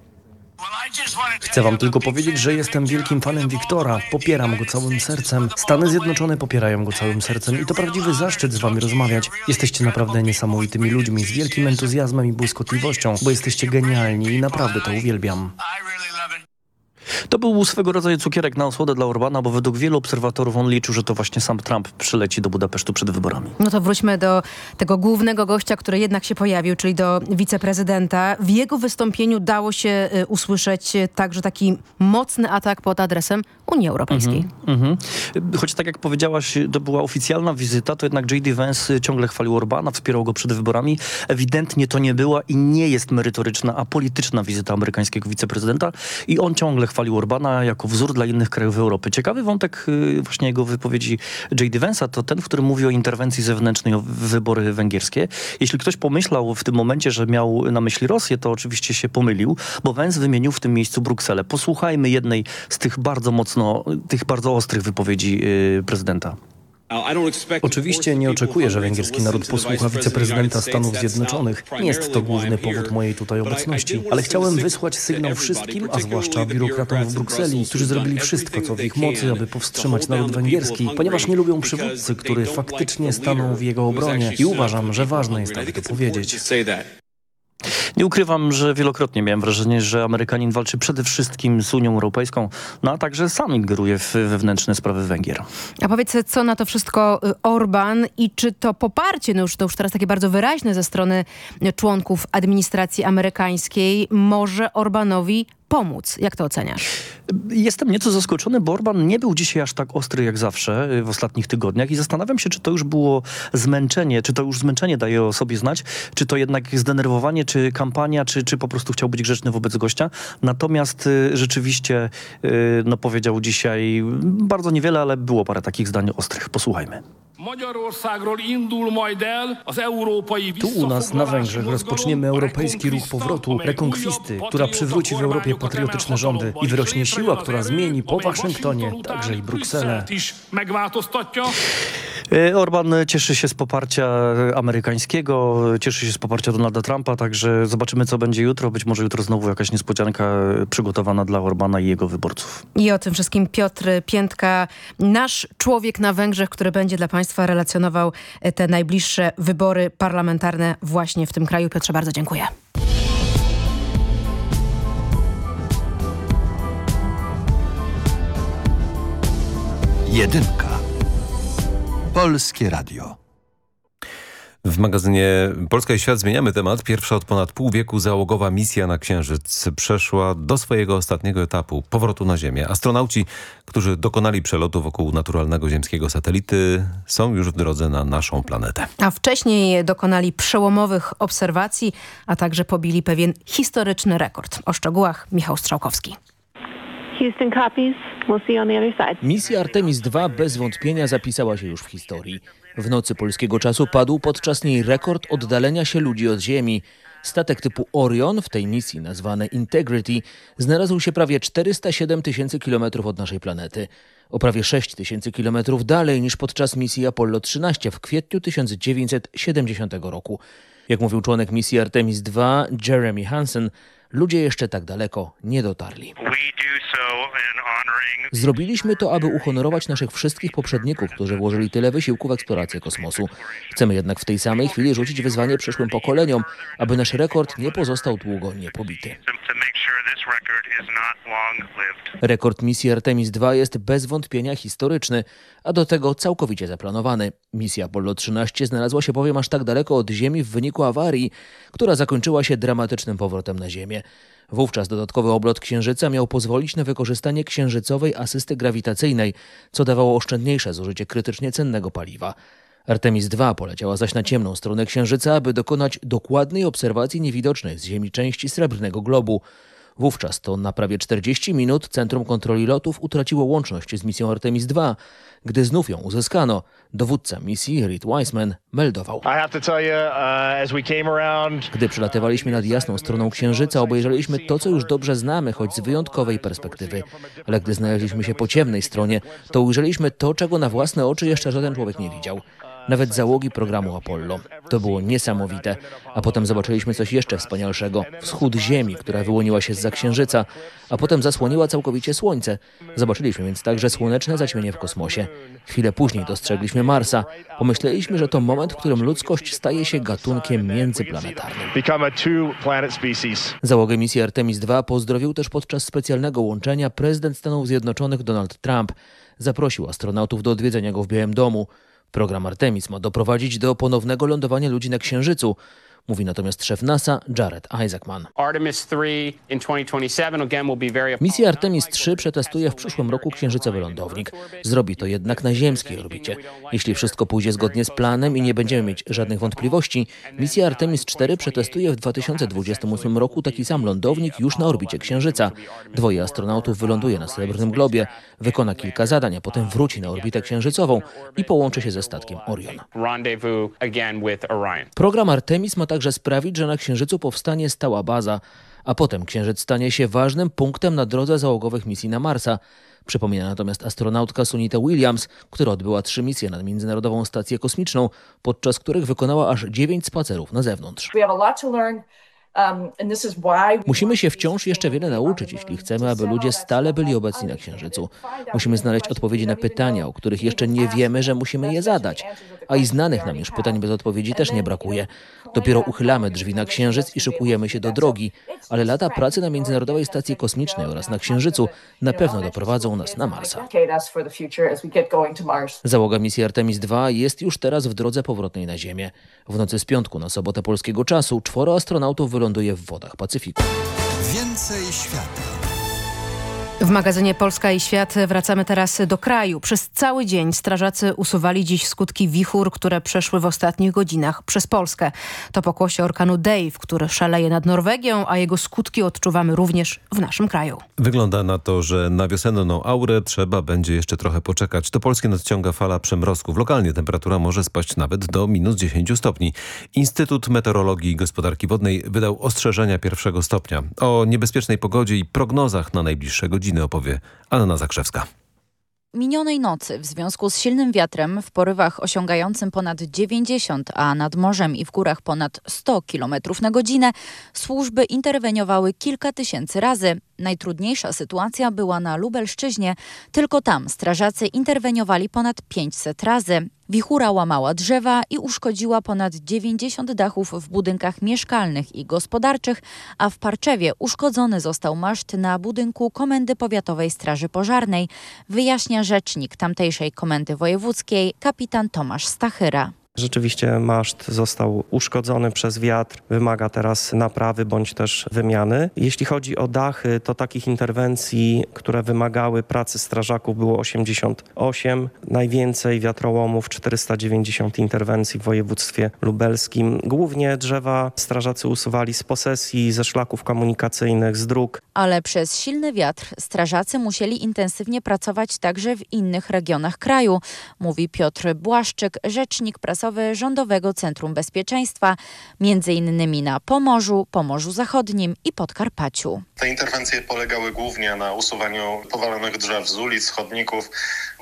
Chcę wam tylko powiedzieć, że jestem wielkim fanem Wiktora. Popieram go całym sercem. Stany Zjednoczone popierają go całym sercem i to prawdziwy zaszczyt z wami rozmawiać. Jesteście naprawdę niesamowitymi ludźmi z wielkim entuzjazmem i błyskotliwością, bo jesteście genialni i naprawdę to uwielbiam. To był swego rodzaju cukierek na osłodę dla Orbana, bo według wielu obserwatorów on liczył, że to właśnie sam Trump przyleci do Budapesztu przed wyborami. No to wróćmy do tego głównego gościa, który jednak się pojawił, czyli do wiceprezydenta. W jego wystąpieniu dało się y, usłyszeć także taki mocny atak pod adresem Unii Europejskiej. Mhm, mhm. Choć tak jak powiedziałaś, to była oficjalna wizyta, to jednak J.D. Vance ciągle chwalił Orbana, wspierał go przed wyborami. Ewidentnie to nie była i nie jest merytoryczna, a polityczna wizyta amerykańskiego wiceprezydenta i on ciągle chwalił Orbana jako wzór dla innych krajów Europy. Ciekawy wątek y, właśnie jego wypowiedzi J.D. Vance'a to ten, w którym mówi o interwencji zewnętrznej, o wybory węgierskie. Jeśli ktoś pomyślał w tym momencie, że miał na myśli Rosję, to oczywiście się pomylił, bo Vance wymienił w tym miejscu Brukselę. Posłuchajmy jednej z tych bardzo mocno, tych bardzo ostrych wypowiedzi yy, prezydenta. Oczywiście nie oczekuję, że węgierski naród posłucha wiceprezydenta Stanów Zjednoczonych. Nie jest to główny powód mojej tutaj obecności, ale chciałem wysłać sygnał wszystkim, a zwłaszcza biurokratom w Brukseli, którzy zrobili wszystko, co w ich mocy, aby powstrzymać naród węgierski, ponieważ nie lubią przywódcy, który faktycznie stanął w jego obronie i uważam, że ważne jest, aby to powiedzieć. Nie ukrywam, że wielokrotnie miałem wrażenie, że Amerykanin walczy przede wszystkim z Unią Europejską, no a także sam ingeruje w wewnętrzne sprawy Węgier. A powiedz, co na to wszystko y, Orban i czy to poparcie, no już to już teraz takie bardzo wyraźne ze strony członków administracji amerykańskiej może Orbanowi pomóc. Jak to oceniasz? Jestem nieco zaskoczony, bo Orban nie był dzisiaj aż tak ostry jak zawsze w ostatnich tygodniach i zastanawiam się, czy to już było zmęczenie, czy to już zmęczenie daje o sobie znać, czy to jednak zdenerwowanie, czy kampania, czy, czy po prostu chciał być grzeczny wobec gościa. Natomiast y, rzeczywiście y, no, powiedział dzisiaj bardzo niewiele, ale było parę takich zdań ostrych. Posłuchajmy. Tu u nas na Węgrzech rozpoczniemy europejski ruch powrotu, rekonkwisty, która przywróci w Europie patriotyczne rządy i wyrośnie siła, która zmieni po Waszyngtonie także i Brukselę. E, Orban cieszy się z poparcia amerykańskiego, cieszy się z poparcia Donalda Trumpa, także zobaczymy co będzie jutro. Być może jutro znowu jakaś niespodzianka przygotowana dla Orbana i jego wyborców. I o tym wszystkim Piotr Piętka, nasz człowiek na Węgrzech, który będzie dla Państwa relacjonował te najbliższe wybory parlamentarne właśnie w tym kraju. Piotrze, bardzo dziękuję. Jedynka. Polskie Radio. W magazynie Polska i Świat zmieniamy temat. Pierwsza od ponad pół wieku załogowa misja na Księżyc przeszła do swojego ostatniego etapu, powrotu na Ziemię. Astronauci, którzy dokonali przelotu wokół naturalnego ziemskiego satelity są już w drodze na naszą planetę. A wcześniej dokonali przełomowych obserwacji, a także pobili pewien historyczny rekord. O szczegółach Michał Strzałkowski. Misja Artemis II bez wątpienia zapisała się już w historii. W nocy polskiego czasu padł podczas niej rekord oddalenia się ludzi od Ziemi. Statek typu Orion, w tej misji nazwane Integrity, znalazł się prawie 407 tysięcy kilometrów od naszej planety. O prawie 6 tysięcy kilometrów dalej niż podczas misji Apollo 13 w kwietniu 1970 roku. Jak mówił członek misji Artemis II, Jeremy Hansen, ludzie jeszcze tak daleko nie dotarli. Zrobiliśmy to, aby uhonorować naszych wszystkich poprzedników, którzy włożyli tyle wysiłku w eksplorację kosmosu. Chcemy jednak w tej samej chwili rzucić wyzwanie przyszłym pokoleniom, aby nasz rekord nie pozostał długo niepobity. Rekord misji Artemis II jest bez wątpienia historyczny, a do tego całkowicie zaplanowany. Misja Apollo 13 znalazła się bowiem aż tak daleko od Ziemi w wyniku awarii, która zakończyła się dramatycznym powrotem na Ziemię. Wówczas dodatkowy oblot Księżyca miał pozwolić na wykorzystanie księżycowej asysty grawitacyjnej, co dawało oszczędniejsze zużycie krytycznie cennego paliwa. Artemis II poleciała zaś na ciemną stronę Księżyca, aby dokonać dokładnej obserwacji niewidocznej z Ziemi części srebrnego globu. Wówczas to na prawie 40 minut Centrum Kontroli Lotów utraciło łączność z misją Artemis II. Gdy znów ją uzyskano, dowódca misji Reed Wiseman meldował. Gdy przelatywaliśmy nad jasną stroną Księżyca, obejrzeliśmy to, co już dobrze znamy, choć z wyjątkowej perspektywy. Ale gdy znaleźliśmy się po ciemnej stronie, to ujrzeliśmy to, czego na własne oczy jeszcze żaden człowiek nie widział nawet załogi programu Apollo. To było niesamowite. A potem zobaczyliśmy coś jeszcze wspanialszego. Wschód Ziemi, która wyłoniła się z księżyca, a potem zasłoniła całkowicie Słońce. Zobaczyliśmy więc także słoneczne zaćmienie w kosmosie. Chwilę później dostrzegliśmy Marsa. Pomyśleliśmy, że to moment, w którym ludzkość staje się gatunkiem międzyplanetarnym. Załogę misji Artemis II pozdrowił też podczas specjalnego łączenia prezydent Stanów Zjednoczonych Donald Trump. Zaprosił astronautów do odwiedzenia go w Białym Domu. Program Artemis ma doprowadzić do ponownego lądowania ludzi na Księżycu. Mówi natomiast szef NASA Jared Isaacman. Misja Artemis III przetestuje w przyszłym roku księżycowy lądownik. Zrobi to jednak na ziemskiej orbicie. Jeśli wszystko pójdzie zgodnie z planem i nie będziemy mieć żadnych wątpliwości, misja Artemis IV przetestuje w 2028 roku taki sam lądownik już na orbicie księżyca. Dwoje astronautów wyląduje na Srebrnym Globie, wykona kilka zadań, a potem wróci na orbitę księżycową i połączy się ze statkiem Orion. Program Artemis ma także sprawić, że na Księżycu powstanie stała baza, a potem Księżyc stanie się ważnym punktem na drodze załogowych misji na Marsa. Przypomina natomiast astronautka Sunita Williams, która odbyła trzy misje na Międzynarodową Stację Kosmiczną, podczas których wykonała aż dziewięć spacerów na zewnątrz. Musimy się wciąż jeszcze wiele nauczyć, jeśli chcemy, aby ludzie stale byli obecni na Księżycu. Musimy znaleźć odpowiedzi na pytania, o których jeszcze nie wiemy, że musimy je zadać. A i znanych nam już pytań bez odpowiedzi też nie brakuje. Dopiero uchylamy drzwi na Księżyc i szykujemy się do drogi, ale lata pracy na Międzynarodowej Stacji Kosmicznej oraz na Księżycu na pewno doprowadzą nas na Marsa. Załoga misji Artemis II jest już teraz w drodze powrotnej na Ziemię. W nocy z piątku na sobotę polskiego czasu czworo astronautów wyląduje w wodach Pacyfiku. Więcej świata. W magazynie Polska i Świat wracamy teraz do kraju. Przez cały dzień strażacy usuwali dziś skutki wichur, które przeszły w ostatnich godzinach przez Polskę. To pokłosie orkanu Dave, który szaleje nad Norwegią, a jego skutki odczuwamy również w naszym kraju. Wygląda na to, że na wiosenną aurę trzeba będzie jeszcze trochę poczekać. To Polskie nadciąga fala przemrozków. Lokalnie temperatura może spaść nawet do minus 10 stopni. Instytut Meteorologii i Gospodarki Wodnej wydał ostrzeżenia pierwszego stopnia. O niebezpiecznej pogodzie i prognozach na najbliższe godziny opowie Anna Zakrzewska. Minionej nocy w związku z silnym wiatrem w porywach osiągającym ponad 90, a nad morzem i w górach ponad 100 km na godzinę służby interweniowały kilka tysięcy razy. Najtrudniejsza sytuacja była na Lubelszczyźnie. Tylko tam strażacy interweniowali ponad 500 razy. Wichura łamała drzewa i uszkodziła ponad 90 dachów w budynkach mieszkalnych i gospodarczych, a w Parczewie uszkodzony został maszt na budynku Komendy Powiatowej Straży Pożarnej, wyjaśnia rzecznik tamtejszej Komendy Wojewódzkiej, kapitan Tomasz Stachyra. Rzeczywiście maszt został uszkodzony przez wiatr, wymaga teraz naprawy bądź też wymiany. Jeśli chodzi o dachy, to takich interwencji, które wymagały pracy strażaków było 88. Najwięcej wiatrołomów, 490 interwencji w województwie lubelskim. Głównie drzewa strażacy usuwali z posesji, ze szlaków komunikacyjnych, z dróg. Ale przez silny wiatr strażacy musieli intensywnie pracować także w innych regionach kraju, mówi Piotr Błaszczyk, rzecznik prasowy Rządowego Centrum Bezpieczeństwa, między innymi na Pomorzu, Pomorzu Zachodnim i Podkarpaciu. Te interwencje polegały głównie na usuwaniu powalonych drzew z ulic, chodników,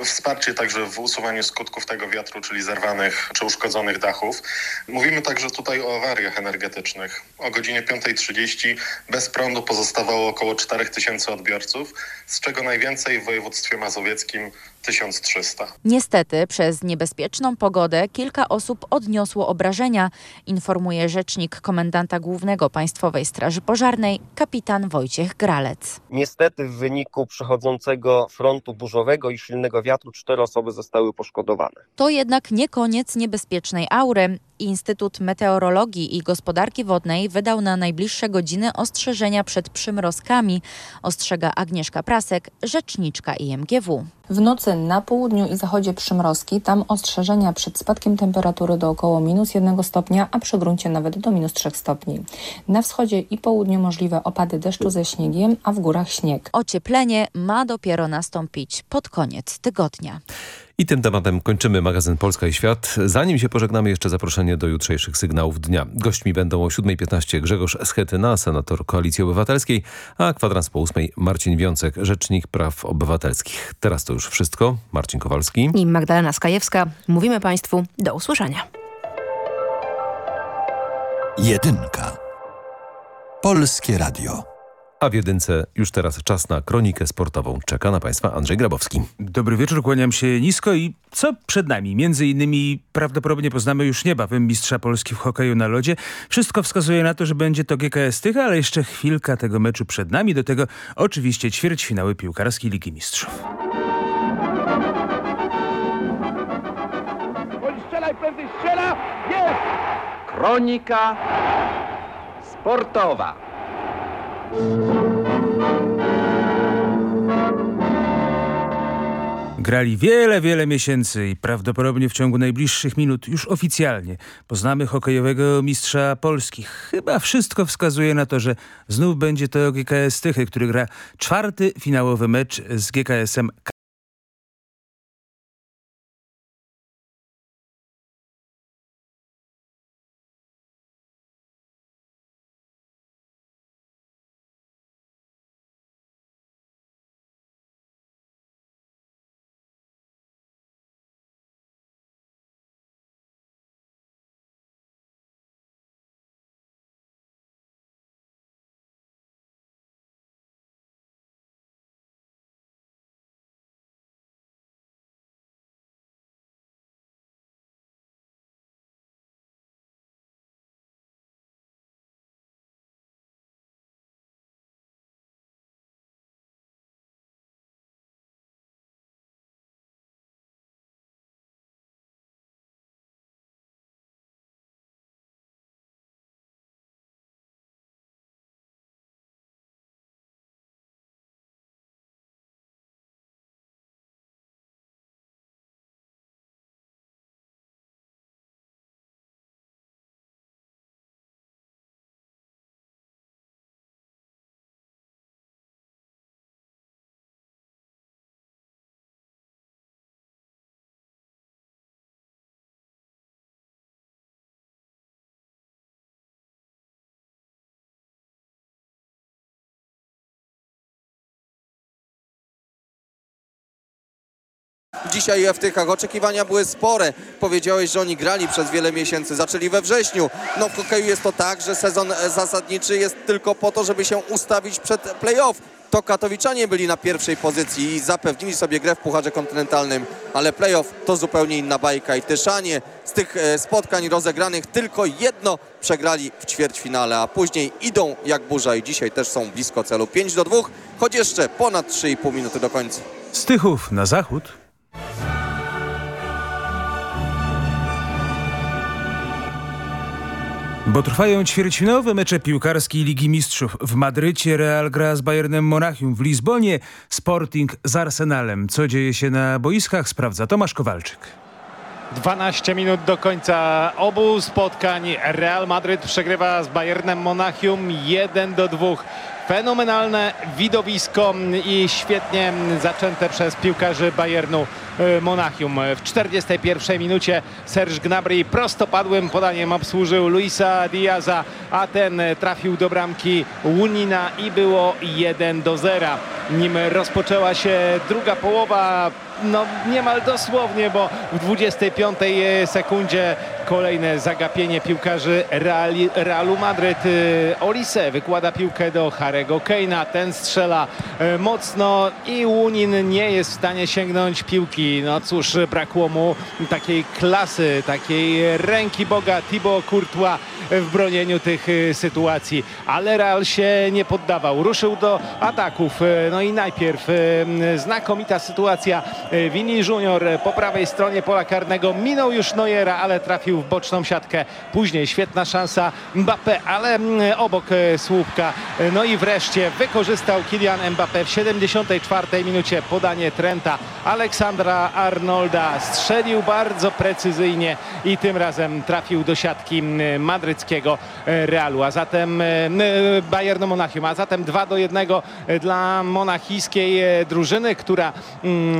wsparcie także w usuwaniu skutków tego wiatru, czyli zerwanych czy uszkodzonych dachów. Mówimy także tutaj o awariach energetycznych. O godzinie 5.30 bez prądu pozostawało około 4000 odbiorców, z czego najwięcej w województwie mazowieckim 1300. Niestety przez niebezpieczną pogodę kilka osób odniosło obrażenia, informuje rzecznik komendanta głównego Państwowej Straży Pożarnej, kapitan Wojciech Gralec. Niestety w wyniku przechodzącego frontu burzowego i silnego wiatru cztery osoby zostały poszkodowane. To jednak nie koniec niebezpiecznej aury. Instytut Meteorologii i Gospodarki Wodnej wydał na najbliższe godziny ostrzeżenia przed przymrozkami, ostrzega Agnieszka Prasek, rzeczniczka IMGW. W nocy na południu i zachodzie przymrozki, tam ostrzeżenia przed spadkiem temperatury do około minus 1 stopnia, a przy gruncie nawet do minus 3 stopni. Na wschodzie i południu możliwe opady deszczu ze śniegiem, a w górach śnieg. Ocieplenie ma dopiero nastąpić pod koniec tygodnia. I tym tematem kończymy magazyn Polska i Świat. Zanim się pożegnamy, jeszcze zaproszenie do jutrzejszych sygnałów dnia. Gośćmi będą o 7.15 Grzegorz Schetyna, senator Koalicji Obywatelskiej, a kwadrans po 8 Marcin Wiącek, rzecznik praw obywatelskich. Teraz to już wszystko. Marcin Kowalski i Magdalena Skajewska. Mówimy Państwu do usłyszenia. Jedynka. Polskie Radio. A w jedynce już teraz czas na kronikę sportową. Czeka na Państwa Andrzej Grabowski. Dobry wieczór, kłaniam się nisko i co przed nami? Między innymi prawdopodobnie poznamy już niebawem mistrza Polski w hokeju na lodzie. Wszystko wskazuje na to, że będzie to GKS Tycha, ale jeszcze chwilka tego meczu przed nami. Do tego oczywiście ćwierćfinały piłkarskiej Ligi Mistrzów. Strzelaj prędzej, strzela! Jest! Kronika sportowa. Grali wiele, wiele miesięcy i prawdopodobnie w ciągu najbliższych minut już oficjalnie poznamy hokejowego mistrza Polski. Chyba wszystko wskazuje na to, że znów będzie to GKS Tychy, który gra czwarty finałowy mecz z GKS-em Dzisiaj w Tychach oczekiwania były spore. Powiedziałeś, że oni grali przez wiele miesięcy, zaczęli we wrześniu. No w hokeju jest to tak, że sezon zasadniczy jest tylko po to, żeby się ustawić przed playoff. To Katowiczanie byli na pierwszej pozycji i zapewnili sobie grę w Pucharze Kontynentalnym, ale playoff to zupełnie inna bajka i Tyszanie z tych spotkań rozegranych tylko jedno przegrali w ćwierćfinale, a później idą jak burza i dzisiaj też są blisko celu. 5 do 2, choć jeszcze ponad 3,5 minuty do końca. Z Tychów na zachód Bo trwają ćwierćfinałowe mecze piłkarskiej Ligi Mistrzów. W Madrycie Real gra z Bayernem Monachium, w Lizbonie Sporting z Arsenalem. Co dzieje się na boiskach sprawdza Tomasz Kowalczyk. 12 minut do końca obu spotkań. Real Madryt przegrywa z Bayernem Monachium 1 do 2. Fenomenalne widowisko i świetnie zaczęte przez piłkarzy Bayernu Monachium. W 41 minucie Serge Gnabry prostopadłym podaniem obsłużył Luisa Diaza, a ten trafił do bramki Łunina i było 1 do 0. nim rozpoczęła się druga połowa no niemal dosłownie, bo w 25 sekundzie kolejne zagapienie piłkarzy Reali, Realu Madryt. Olise wykłada piłkę do Harego Keina, ten strzela mocno i Łunin nie jest w stanie sięgnąć piłki. No cóż, brakło mu takiej klasy, takiej ręki Boga Thibaut Courtois w bronieniu tych sytuacji, ale Real się nie poddawał. Ruszył do ataków. No i najpierw znakomita sytuacja Vini Junior po prawej stronie pola karnego minął już Neuera, ale trafił w boczną siatkę. Później świetna szansa Mbappé, ale obok słupka. No i wreszcie wykorzystał Kylian Mbappé w 74 minucie podanie Trenta. Aleksandra Arnolda strzelił bardzo precyzyjnie i tym razem trafił do siatki madryckiego Realu, a zatem Bayernu Monachium, a zatem 2 do 1 dla monachijskiej drużyny, która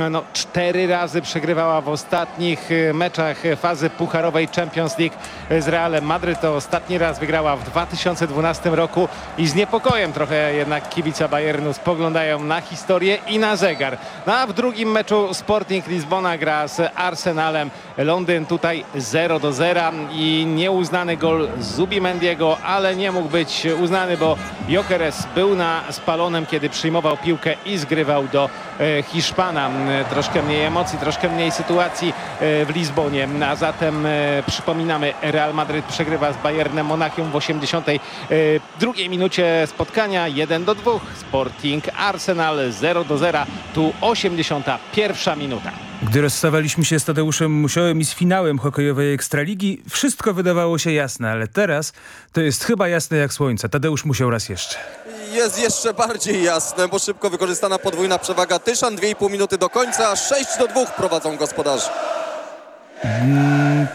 no, cztery razy przegrywała w ostatnich meczach fazy pucharowej Champions League z Realem Madryt. To ostatni raz wygrała w 2012 roku i z niepokojem trochę jednak kibica Bayernu spoglądają na historię i na zegar. No a w drugim meczu Sporting Lizbona gra z Arsenalem. Londyn tutaj 0 do 0 i nieuznany gol Zubimendiego, ale nie mógł być uznany, bo Jokeres był na spalonym, kiedy przyjmował piłkę i zgrywał do Hiszpana. Troszkę mniej emocji, troszkę mniej sytuacji w Lizbonie. A zatem przypominamy, Real Madryt przegrywa z Bayernem Monachium w 82 minucie spotkania 1 do 2. Sporting Arsenal 0 do 0. Tu 81 minuta. Gdy rozstawaliśmy się z Tadeuszem Musiołem i z finałem hokejowej Ekstraligi, wszystko wydawało się jasne, ale teraz to jest chyba jasne jak słońce. Tadeusz Musiał raz jeszcze. Jest jeszcze bardziej jasne, bo szybko wykorzystana podwójna przewaga Tyszan. 2,5 minuty do końca, 6 do 2 prowadzą gospodarze.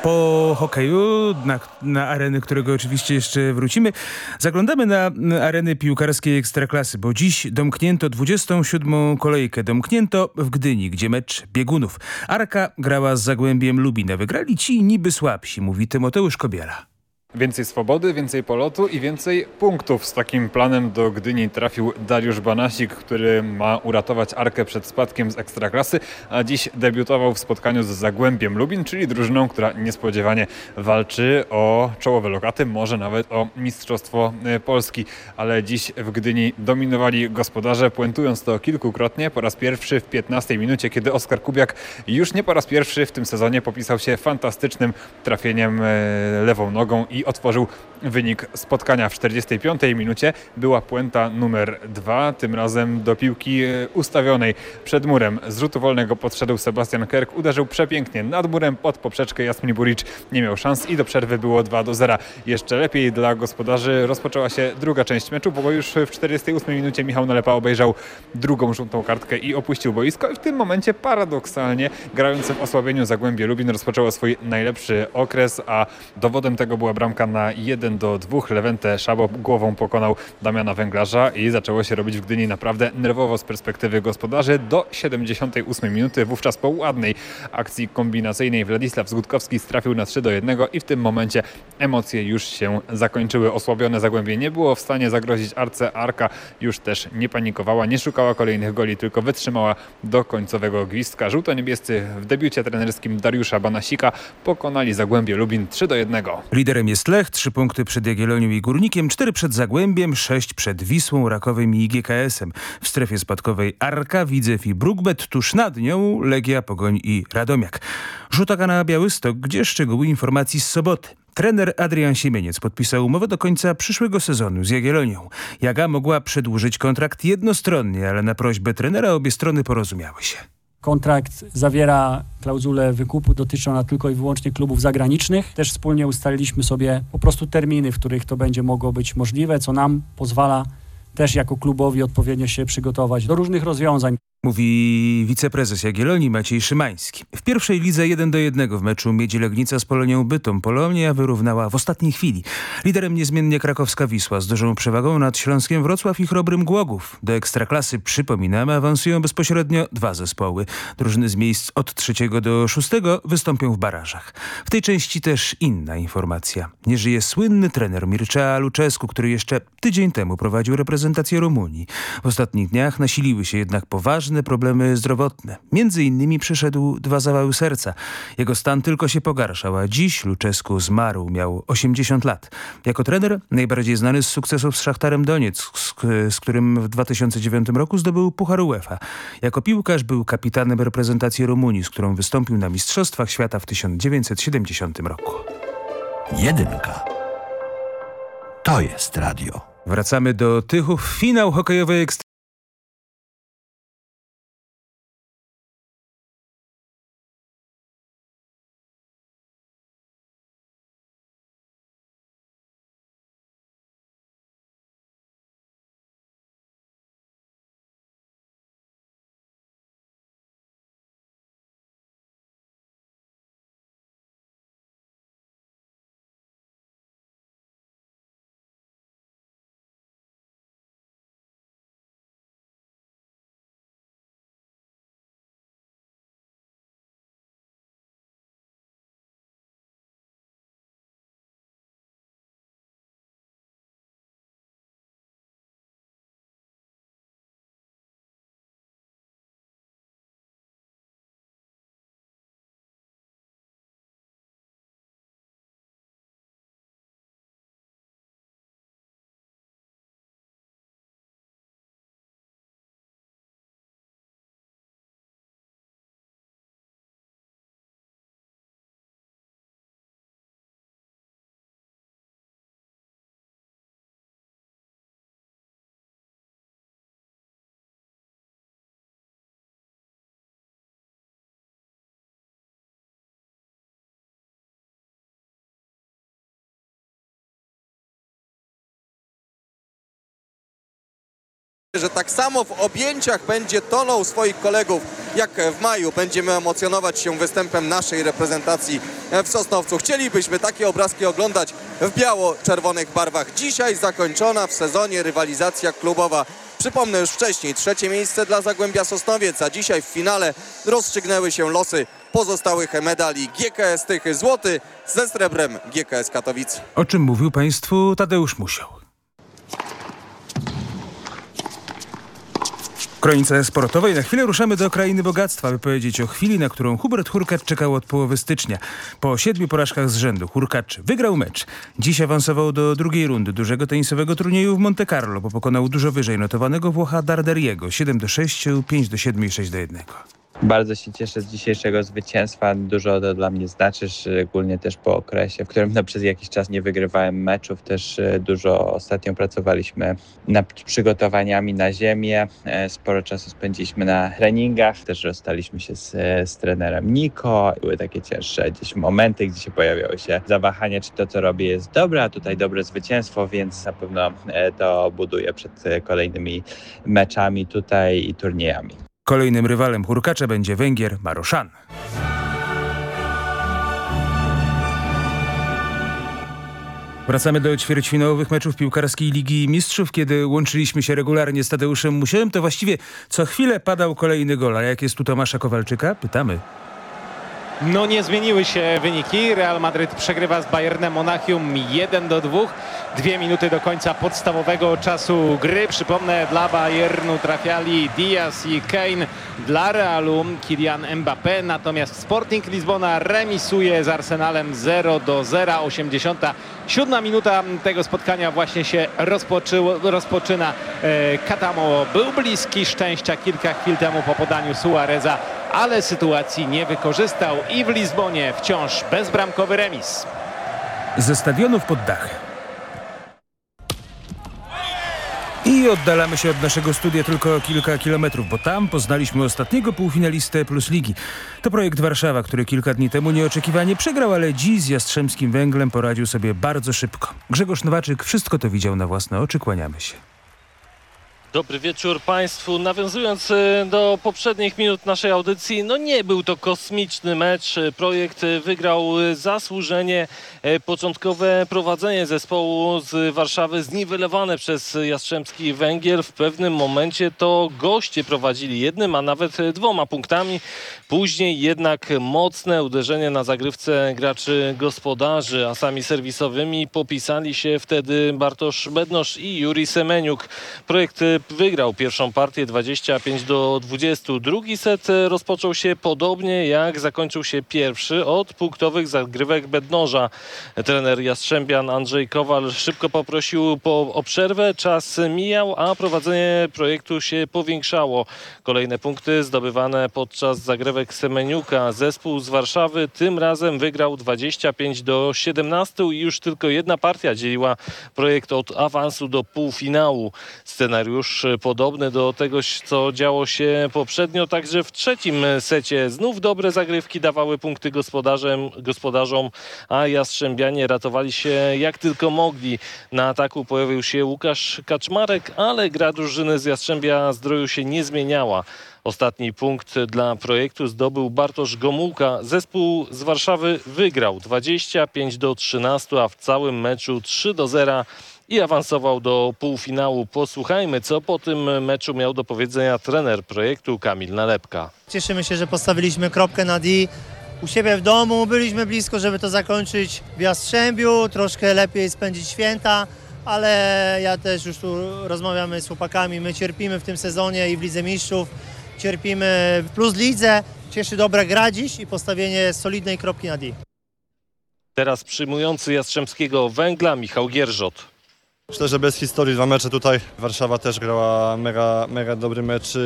Po hokeju, na, na areny, którego oczywiście jeszcze wrócimy, zaglądamy na areny piłkarskiej Ekstraklasy, bo dziś domknięto 27. kolejkę. Domknięto w Gdyni, gdzie mecz biegunów. Arka grała z Zagłębiem Lubina. Wygrali ci niby słabsi, mówi Tymoteusz Kobiela. Więcej swobody, więcej polotu i więcej punktów. Z takim planem do Gdyni trafił Dariusz Banasik, który ma uratować Arkę przed spadkiem z Ekstraklasy, a dziś debiutował w spotkaniu z Zagłębiem Lubin, czyli drużyną, która niespodziewanie walczy o czołowe lokaty, może nawet o Mistrzostwo Polski. Ale dziś w Gdyni dominowali gospodarze, puentując to kilkukrotnie. Po raz pierwszy w 15 minucie, kiedy Oskar Kubiak już nie po raz pierwszy w tym sezonie popisał się fantastycznym trafieniem lewą nogą i otworzył wynik spotkania w 45 minucie. Była puenta numer dwa, tym razem do piłki ustawionej przed murem. Z rzutu wolnego podszedł Sebastian Kerk, uderzył przepięknie nad murem pod poprzeczkę. Jasmin Buric nie miał szans i do przerwy było 2 do 0. Jeszcze lepiej dla gospodarzy rozpoczęła się druga część meczu, bo już w 48 minucie Michał Nalepa obejrzał drugą żółtą kartkę i opuścił boisko i w tym momencie paradoksalnie grającym osłabieniu Zagłębie Lubin rozpoczęło swój najlepszy okres, a dowodem tego była bramka na 1 do 2. Lewente Szabo głową pokonał Damiana Węglarza i zaczęło się robić w Gdyni naprawdę nerwowo z perspektywy gospodarzy do 78 minuty. Wówczas po ładnej akcji kombinacyjnej Władysław Zgutkowski strafił na 3 do 1 i w tym momencie emocje już się zakończyły. Osłabione Zagłębie nie było w stanie zagrozić Arce. Arka już też nie panikowała, nie szukała kolejnych goli, tylko wytrzymała do końcowego gwizdka. Żółto-niebiescy w debiucie trenerskim Dariusza Banasika pokonali Zagłębie Lubin 3 do 1. Liderem jest Lech, trzy punkty przed Jagiellonią i Górnikiem, cztery przed Zagłębiem, sześć przed Wisłą, Rakowem i GKS-em. W strefie spadkowej Arka, Widzew i Brugbet, tuż nad nią Legia, Pogoń i Radomiak. Rzutaka na Białystok, gdzie szczegóły informacji z soboty. Trener Adrian Siemieniec podpisał umowę do końca przyszłego sezonu z Jagiellonią. Jaga mogła przedłużyć kontrakt jednostronnie, ale na prośbę trenera obie strony porozumiały się. Kontrakt zawiera klauzule wykupu, dotyczą ona tylko i wyłącznie klubów zagranicznych. Też wspólnie ustaliliśmy sobie po prostu terminy, w których to będzie mogło być możliwe, co nam pozwala też jako klubowi odpowiednio się przygotować do różnych rozwiązań. Mówi wiceprezes Jagiellonii Maciej Szymański. W pierwszej lidze 1 do 1 w meczu Miedzi Legnica z Polonią Bytom. Polonia wyrównała w ostatniej chwili. Liderem niezmiennie krakowska Wisła z dużą przewagą nad Śląskiem Wrocław i Chrobrym Głogów. Do Ekstraklasy, przypominamy, awansują bezpośrednio dwa zespoły. Drużyny z miejsc od trzeciego do szóstego wystąpią w barażach. W tej części też inna informacja. Nie żyje słynny trener Mircea Luczesku, który jeszcze tydzień temu prowadził reprezentację Rumunii. W ostatnich dniach nasiliły się jednak poważne problemy zdrowotne. Między innymi przyszedł dwa zawały serca. Jego stan tylko się pogarszał, a dziś Luczesku zmarł. Miał 80 lat. Jako trener najbardziej znany z sukcesów z Szachtarem Donieck, z, z którym w 2009 roku zdobył Puchar UEFA. Jako piłkarz był kapitanem reprezentacji Rumunii, z którą wystąpił na Mistrzostwach Świata w 1970 roku. Jedynka. To jest radio. Wracamy do Tychów. Finał hokejowej że tak samo w objęciach będzie tonął swoich kolegów jak w maju. Będziemy emocjonować się występem naszej reprezentacji w Sosnowcu. Chcielibyśmy takie obrazki oglądać w biało-czerwonych barwach. Dzisiaj zakończona w sezonie rywalizacja klubowa. Przypomnę już wcześniej, trzecie miejsce dla Zagłębia Sosnowiec, a dzisiaj w finale rozstrzygnęły się losy pozostałych medali GKS Tychy Złoty ze srebrem GKS Katowice. O czym mówił Państwu Tadeusz Musiał. Kronice sportowej. Na chwilę ruszamy do krainy bogactwa, by powiedzieć o chwili, na którą Hubert Hurkacz czekał od połowy stycznia. Po siedmiu porażkach z rzędu Hurkacz wygrał mecz. Dziś awansował do drugiej rundy dużego tenisowego turnieju w Monte Carlo, bo pokonał dużo wyżej notowanego Włocha Darderiego 7 do 6, 5 do 7 i 6 do 1. Bardzo się cieszę z dzisiejszego zwycięstwa. Dużo to dla mnie znaczy, szczególnie też po okresie, w którym no, przez jakiś czas nie wygrywałem meczów. Też e, dużo ostatnio pracowaliśmy nad przygotowaniami na ziemię. E, sporo czasu spędziliśmy na treningach. Też rozstaliśmy się z, z trenerem Niko. Były takie cięższe gdzieś momenty, gdzie się pojawiały się zawahania, czy to, co robię, jest dobre, a tutaj dobre zwycięstwo, więc na pewno e, to buduje przed kolejnymi meczami tutaj i turniejami. Kolejnym rywalem Hurkacza będzie Węgier Maroszan. Wracamy do ćwierćfinałowych meczów piłkarskiej Ligi Mistrzów. Kiedy łączyliśmy się regularnie z Tadeuszem Musiałem, to właściwie co chwilę padał kolejny gol. A jak jest tu Tomasza Kowalczyka? Pytamy. No nie zmieniły się wyniki. Real Madryt przegrywa z Bayernem Monachium 1 do 2. Dwie minuty do końca podstawowego czasu gry. Przypomnę, dla Bayernu trafiali Diaz i Kane. Dla Realu Kylian Mbappé. Natomiast Sporting Lizbona remisuje z Arsenalem 0 do 0. 87 minuta tego spotkania właśnie się rozpoczyna. Katamo był bliski szczęścia kilka chwil temu po podaniu Suareza ale sytuacji nie wykorzystał i w Lizbonie wciąż bezbramkowy remis. Ze stadionów pod dachy. I oddalamy się od naszego studia tylko kilka kilometrów, bo tam poznaliśmy ostatniego półfinalistę Plus Ligi. To projekt Warszawa, który kilka dni temu nieoczekiwanie przegrał, ale dziś z Jastrzębskim Węglem poradził sobie bardzo szybko. Grzegorz Nowaczyk wszystko to widział na własne oczy, kłaniamy się. Dobry wieczór Państwu. Nawiązując e, do poprzednich minut naszej audycji, no nie był to kosmiczny mecz. Projekt wygrał zasłużenie. E, Początkowe prowadzenie zespołu z Warszawy zniwelowane przez Jastrzębski Węgiel. W pewnym momencie to goście prowadzili jednym, a nawet dwoma punktami. Później jednak mocne uderzenie na zagrywce graczy gospodarzy, a sami serwisowymi popisali się wtedy Bartosz Bednosz i Juri Semeniuk. Projekt wygrał pierwszą partię 25 do 20. Drugi set rozpoczął się podobnie jak zakończył się pierwszy od punktowych zagrywek Bednoża. Trener Jastrzębian Andrzej Kowal szybko poprosił po, o przerwę. Czas mijał, a prowadzenie projektu się powiększało. Kolejne punkty zdobywane podczas zagrywek Semeniuka. Zespół z Warszawy tym razem wygrał 25 do 17 i już tylko jedna partia dzieliła projekt od awansu do półfinału. Scenariusz podobny do tego, co działo się poprzednio, także w trzecim secie znów dobre zagrywki dawały punkty gospodarzem, gospodarzom, a Jastrzębianie ratowali się jak tylko mogli. Na ataku pojawił się Łukasz Kaczmarek, ale gra drużyny z Jastrzębia Zdroju się nie zmieniała. Ostatni punkt dla projektu zdobył Bartosz Gomułka. Zespół z Warszawy wygrał 25 do 13, a w całym meczu 3 do 0 i awansował do półfinału. Posłuchajmy, co po tym meczu miał do powiedzenia trener projektu Kamil Nalepka. Cieszymy się, że postawiliśmy kropkę na D. U siebie w domu byliśmy blisko, żeby to zakończyć w Jastrzębiu, troszkę lepiej spędzić święta, ale ja też już tu rozmawiamy z chłopakami, my cierpimy w tym sezonie i w Lidze Mistrzów, cierpimy w plus lidze. Cieszy dobra gra dziś i postawienie solidnej kropki na D. Teraz przyjmujący Jastrzębskiego Węgla Michał Gierżot. Myślę, że bez historii dwa mecze tutaj. Warszawa też grała mega, mega dobry mecz y,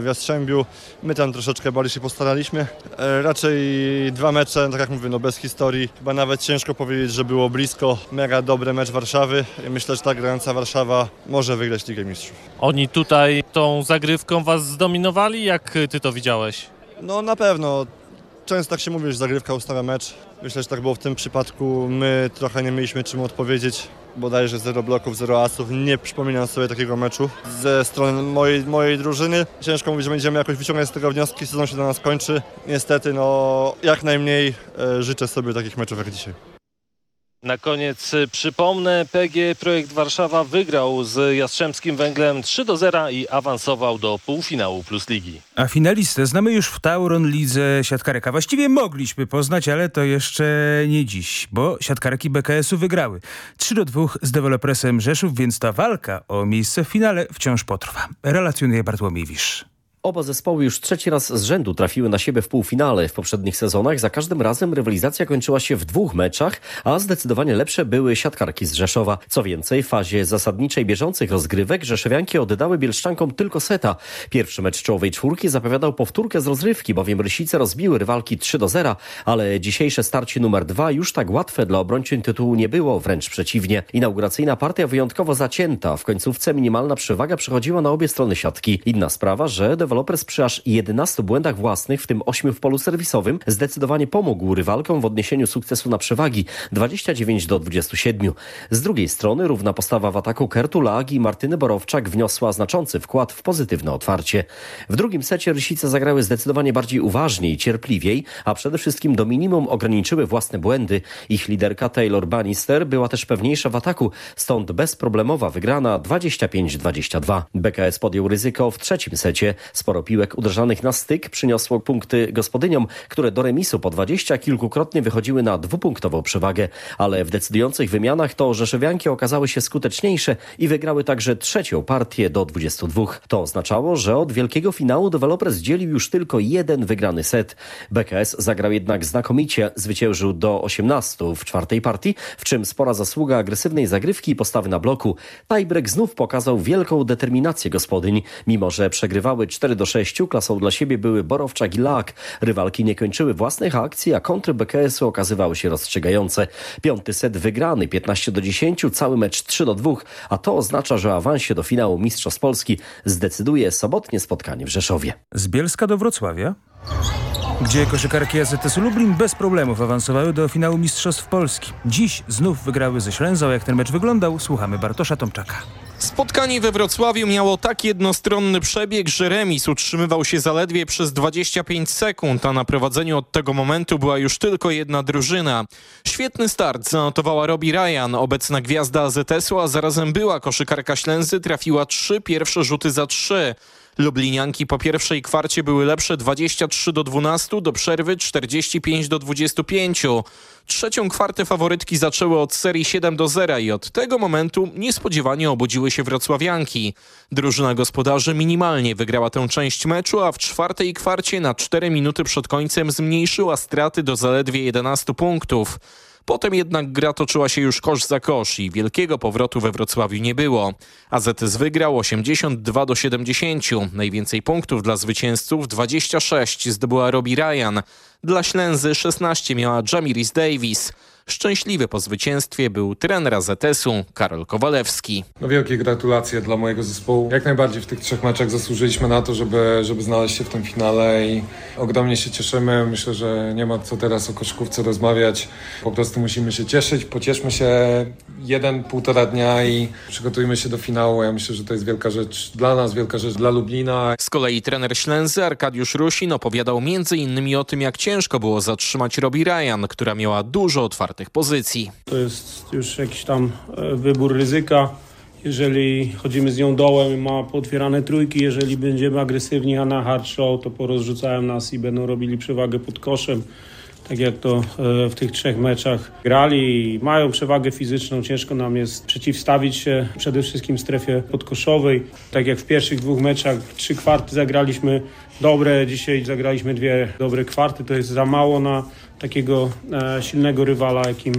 w Jastrzębiu. My tam troszeczkę bardziej się postaraliśmy. E, Raczej dwa mecze, tak jak mówię, no bez historii. Chyba nawet ciężko powiedzieć, że było blisko. Mega dobry mecz Warszawy. Myślę, że ta grająca Warszawa może wygrać Ligę Mistrzów. Oni tutaj tą zagrywką was zdominowali? Jak ty to widziałeś? No na pewno. Często tak się mówi, że zagrywka ustawia mecz. Myślę, że tak było w tym przypadku. My trochę nie mieliśmy czym odpowiedzieć. Bodajże zero bloków, zero asów. Nie przypominam sobie takiego meczu ze strony mojej, mojej drużyny. Ciężko mówić, że będziemy jakoś wyciągać z tego wnioski. Sezon się do nas kończy. Niestety, no jak najmniej e, życzę sobie takich meczów jak dzisiaj. Na koniec y, przypomnę, PG Projekt Warszawa wygrał z Jastrzębskim Węglem 3 do 0 i awansował do półfinału Plus Ligi. A finalistę znamy już w Tauron Lidze siatkarek. A właściwie mogliśmy poznać, ale to jeszcze nie dziś, bo siatkarki BKS-u wygrały. 3 do 2 z dewelopresem Rzeszów, więc ta walka o miejsce w finale wciąż potrwa. Relacjonuje Bartłomiej Wisz. Oba zespoły już trzeci raz z rzędu trafiły na siebie w półfinale. W poprzednich sezonach za każdym razem rywalizacja kończyła się w dwóch meczach, a zdecydowanie lepsze były siatkarki z Rzeszowa. Co więcej, w fazie zasadniczej bieżących rozgrywek Rzeszowianki oddały Bielszczankom tylko seta. Pierwszy mecz czołowej czwórki zapowiadał powtórkę z rozrywki, bowiem Rysice rozbiły rywalki 3 do 0, ale dzisiejsze starcie numer 2 już tak łatwe dla obrończyń tytułu nie było, wręcz przeciwnie. Inauguracyjna partia wyjątkowo zacięta. W końcówce minimalna przewaga przechodziła na obie strony siatki. Inna sprawa, że Dewelopers przy aż 11 błędach własnych, w tym 8 w polu serwisowym, zdecydowanie pomógł rywalkom w odniesieniu sukcesu na przewagi 29 do 27. Z drugiej strony równa postawa w ataku Kertulagi i Martyny Borowczak wniosła znaczący wkład w pozytywne otwarcie. W drugim secie Rysice zagrały zdecydowanie bardziej uważniej, cierpliwiej, a przede wszystkim do minimum ograniczyły własne błędy. Ich liderka Taylor Bannister była też pewniejsza w ataku, stąd bezproblemowa wygrana 25-22. BKS podjął ryzyko w trzecim secie. Sporo piłek uderzanych na styk przyniosło punkty gospodyniom, które do remisu po 20 kilkukrotnie wychodziły na dwupunktową przewagę, ale w decydujących wymianach to Rzeszowianki okazały się skuteczniejsze i wygrały także trzecią partię do 22. To oznaczało, że od wielkiego finału deweloper zdzielił już tylko jeden wygrany set. BKS zagrał jednak znakomicie, zwyciężył do 18 w czwartej partii, w czym spora zasługa agresywnej zagrywki i postawy na bloku. Tiebreak znów pokazał wielką determinację gospodyń, mimo że przegrywały 4 do 6, klasą dla siebie były Borowczak i Lak. Rywalki nie kończyły własnych akcji, a kontry BKS-u okazywały się rozstrzygające. Piąty set wygrany 15 do 10, cały mecz 3 do 2, a to oznacza, że awansie do finału Mistrzostw Polski zdecyduje sobotnie spotkanie w Rzeszowie. Z Bielska do Wrocławia. Gdzie koszykarki AZS-u Lublin bez problemów awansowały do finału Mistrzostw Polski. Dziś znów wygrały ze Ślęzą. Jak ten mecz wyglądał, słuchamy Bartosza Tomczaka. Spotkanie we Wrocławiu miało tak jednostronny przebieg, że remis utrzymywał się zaledwie przez 25 sekund, a na prowadzeniu od tego momentu była już tylko jedna drużyna. Świetny start zanotowała Robi Ryan, obecna gwiazda AZS-u, a zarazem była koszykarka Ślęzy, trafiła trzy pierwsze rzuty za trzy. Lublinianki po pierwszej kwarcie były lepsze 23 do 12, do przerwy 45 do 25. Trzecią kwartę faworytki zaczęły od serii 7 do 0 i od tego momentu niespodziewanie obudziły się wrocławianki. Drużyna gospodarzy minimalnie wygrała tę część meczu, a w czwartej kwarcie na 4 minuty przed końcem zmniejszyła straty do zaledwie 11 punktów. Potem jednak gra toczyła się już kosz za kosz i wielkiego powrotu we Wrocławiu nie było. AZS wygrał 82 do 70. Najwięcej punktów dla zwycięzców 26 zdobyła Robi Ryan. Dla Ślęzy 16 miała Jamiris Davis. Szczęśliwy po zwycięstwie był trener AZS-u Karol Kowalewski. No wielkie gratulacje dla mojego zespołu. Jak najbardziej w tych trzech meczach zasłużyliśmy na to, żeby, żeby znaleźć się w tym finale i ogromnie się cieszymy. Myślę, że nie ma co teraz o koszykówce rozmawiać. Po prostu musimy się cieszyć, pocieszmy się jeden, półtora dnia i przygotujmy się do finału. Ja myślę, że to jest wielka rzecz dla nas, wielka rzecz dla Lublina. Z kolei trener Ślęzy Arkadiusz Rusin opowiadał m.in. o tym, jak ciężko było zatrzymać Robi Ryan, która miała dużo otwartych pozycji. To jest już jakiś tam e, wybór ryzyka. Jeżeli chodzimy z nią dołem ma potwierane trójki, jeżeli będziemy agresywni, a na hard show, to porozrzucają nas i będą robili przewagę pod koszem. Tak jak to e, w tych trzech meczach grali mają przewagę fizyczną, ciężko nam jest przeciwstawić się przede wszystkim strefie podkoszowej. Tak jak w pierwszych dwóch meczach, trzy kwarty zagraliśmy dobre, dzisiaj zagraliśmy dwie dobre kwarty, to jest za mało na takiego e, silnego rywala, jakim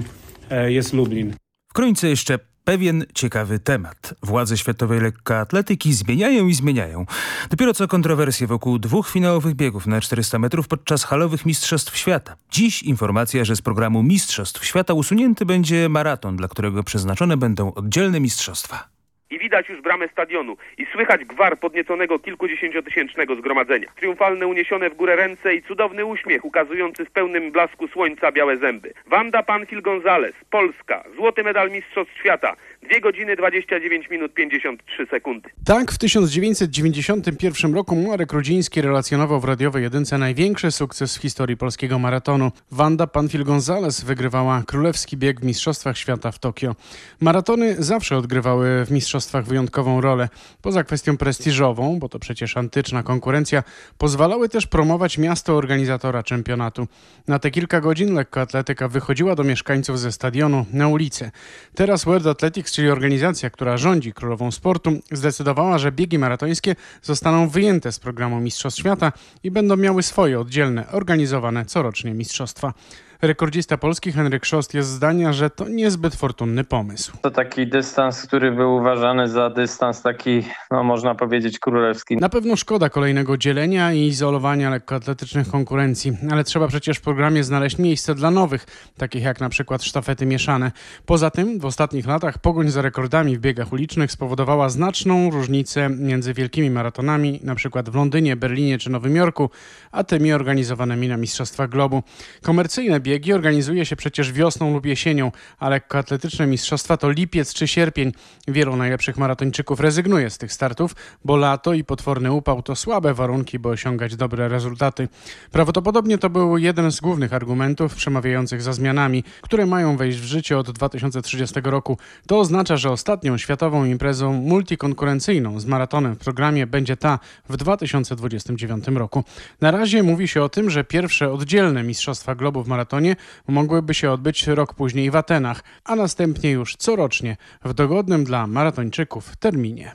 e, jest Lublin. Wkrótce jeszcze pewien ciekawy temat. Władze światowej lekkoatletyki zmieniają i zmieniają. Dopiero co kontrowersje wokół dwóch finałowych biegów na 400 metrów podczas halowych Mistrzostw Świata. Dziś informacja, że z programu Mistrzostw Świata usunięty będzie maraton, dla którego przeznaczone będą oddzielne mistrzostwa i widać już bramę stadionu i słychać gwar podnieconego kilkudziesięciotysięcznego zgromadzenia. Triumfalne uniesione w górę ręce i cudowny uśmiech ukazujący w pełnym blasku słońca białe zęby. Wanda Panfil Gonzalez, Polska, złoty medal Mistrzostw Świata, 2 godziny 29 minut 53 sekundy. Tak w 1991 roku Marek Rudziński relacjonował w radiowej jedynce największy sukces w historii polskiego maratonu. Wanda Panfil Gonzalez wygrywała królewski bieg w Mistrzostwach Świata w Tokio. Maratony zawsze odgrywały w mistrzostwach wyjątkową rolę. Poza kwestią prestiżową, bo to przecież antyczna konkurencja, pozwalały też promować miasto organizatora czempionatu. Na te kilka godzin lekkoatletyka wychodziła do mieszkańców ze stadionu na ulicę. Teraz World Athletics, czyli organizacja, która rządzi królową sportu, zdecydowała, że biegi maratońskie zostaną wyjęte z programu Mistrzostw Świata i będą miały swoje oddzielne, organizowane corocznie mistrzostwa. Rekordzista polski Henryk Szost jest zdania, że to niezbyt fortunny pomysł. To taki dystans, który był uważany za dystans taki, no można powiedzieć, królewski. Na pewno szkoda kolejnego dzielenia i izolowania lekkoatletycznych konkurencji, ale trzeba przecież w programie znaleźć miejsce dla nowych, takich jak na przykład sztafety mieszane. Poza tym w ostatnich latach pogoń za rekordami w biegach ulicznych spowodowała znaczną różnicę między wielkimi maratonami, na przykład w Londynie, Berlinie czy Nowym Jorku, a tymi organizowanymi na Mistrzostwach Globu. Komercyjne biegi biegi organizuje się przecież wiosną lub jesienią, a lekkoatletyczne mistrzostwa to lipiec czy sierpień. Wielu najlepszych maratończyków rezygnuje z tych startów, bo lato i potworny upał to słabe warunki, by osiągać dobre rezultaty. Prawdopodobnie to był jeden z głównych argumentów przemawiających za zmianami, które mają wejść w życie od 2030 roku. To oznacza, że ostatnią światową imprezą multikonkurencyjną z maratonem w programie będzie ta w 2029 roku. Na razie mówi się o tym, że pierwsze oddzielne Mistrzostwa Globu w maratonie mogłyby się odbyć rok później w Atenach, a następnie już corocznie w dogodnym dla maratończyków terminie.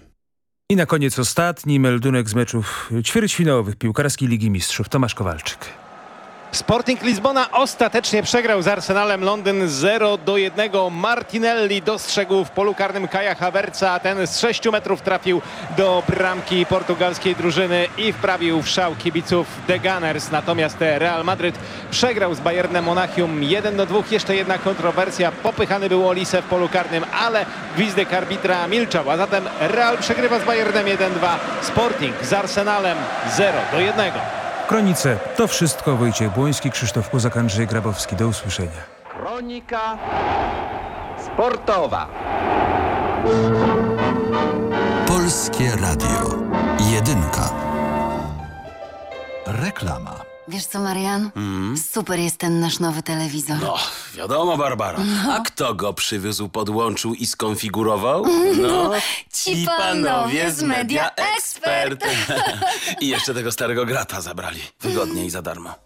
I na koniec ostatni meldunek z meczów ćwierćfinałowych piłkarskiej Ligi Mistrzów. Tomasz Kowalczyk. Sporting Lizbona ostatecznie przegrał z Arsenalem Londyn 0 do 1. Martinelli dostrzegł w polu karnym Kaja Havertza, a ten z 6 metrów trafił do bramki portugalskiej drużyny i wprawił w szał kibiców The Gunners. Natomiast Real Madryt przegrał z Bayernem Monachium 1 do 2. Jeszcze jedna kontrowersja. Popychany był Olise w polu karnym, ale gwizdek arbitra milczał. A zatem Real przegrywa z Bayernem 1-2. Sporting z Arsenalem 0 do 1. Kronice to wszystko. Wojciech Błoński, Krzysztof Kozak, Andrzej Grabowski. Do usłyszenia. Kronika sportowa. Polskie Radio. Jedynka. Reklama. Wiesz co, Marian? Super jest ten nasz nowy telewizor. No, wiadomo, Barbara. A kto go przywiózł, podłączył i skonfigurował? No, Ci panowie z Media Expert. [laughs] I jeszcze tego starego grata zabrali. Wygodnie i za darmo.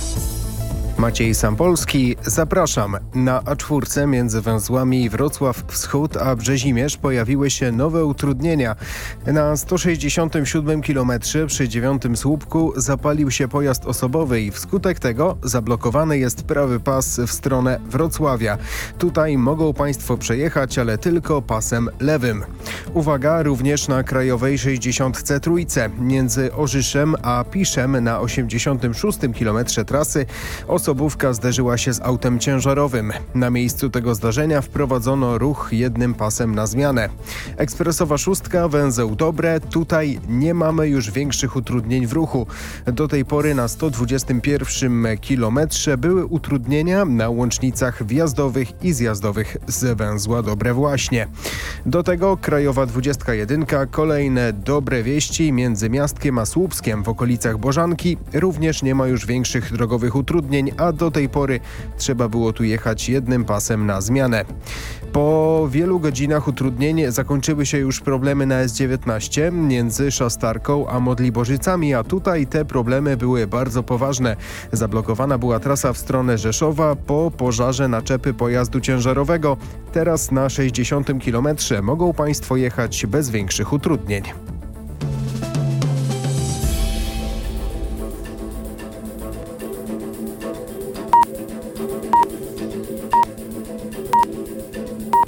Maciej Sampolski, zapraszam. Na A4 między węzłami Wrocław Wschód a Brzezimierz pojawiły się nowe utrudnienia. Na 167 km przy 9 słupku zapalił się pojazd osobowy i wskutek tego zablokowany jest prawy pas w stronę Wrocławia. Tutaj mogą Państwo przejechać, ale tylko pasem lewym. Uwaga, również na krajowej 60 trójce między Orzyszem a Piszem na 86 km trasy osobówka zderzyła się z autem ciężarowym. Na miejscu tego zdarzenia wprowadzono ruch jednym pasem na zmianę. Ekspresowa szóstka, węzeł Dobre, tutaj nie mamy już większych utrudnień w ruchu. Do tej pory na 121 kilometrze były utrudnienia na łącznicach wjazdowych i zjazdowych z węzła Dobre właśnie. Do tego Krajowa 21, kolejne dobre wieści między Miastkiem a Słupskiem w okolicach Bożanki również nie ma już większych drogowych utrudnień, a do tej pory trzeba było tu jechać jednym pasem na zmianę. Po wielu godzinach utrudnień zakończyły się już problemy na S19 między Szastarką a Modliborzycami, a tutaj te problemy były bardzo poważne. Zablokowana była trasa w stronę Rzeszowa po pożarze naczepy pojazdu ciężarowego. Teraz na 60 km mogą Państwo jechać bez większych utrudnień.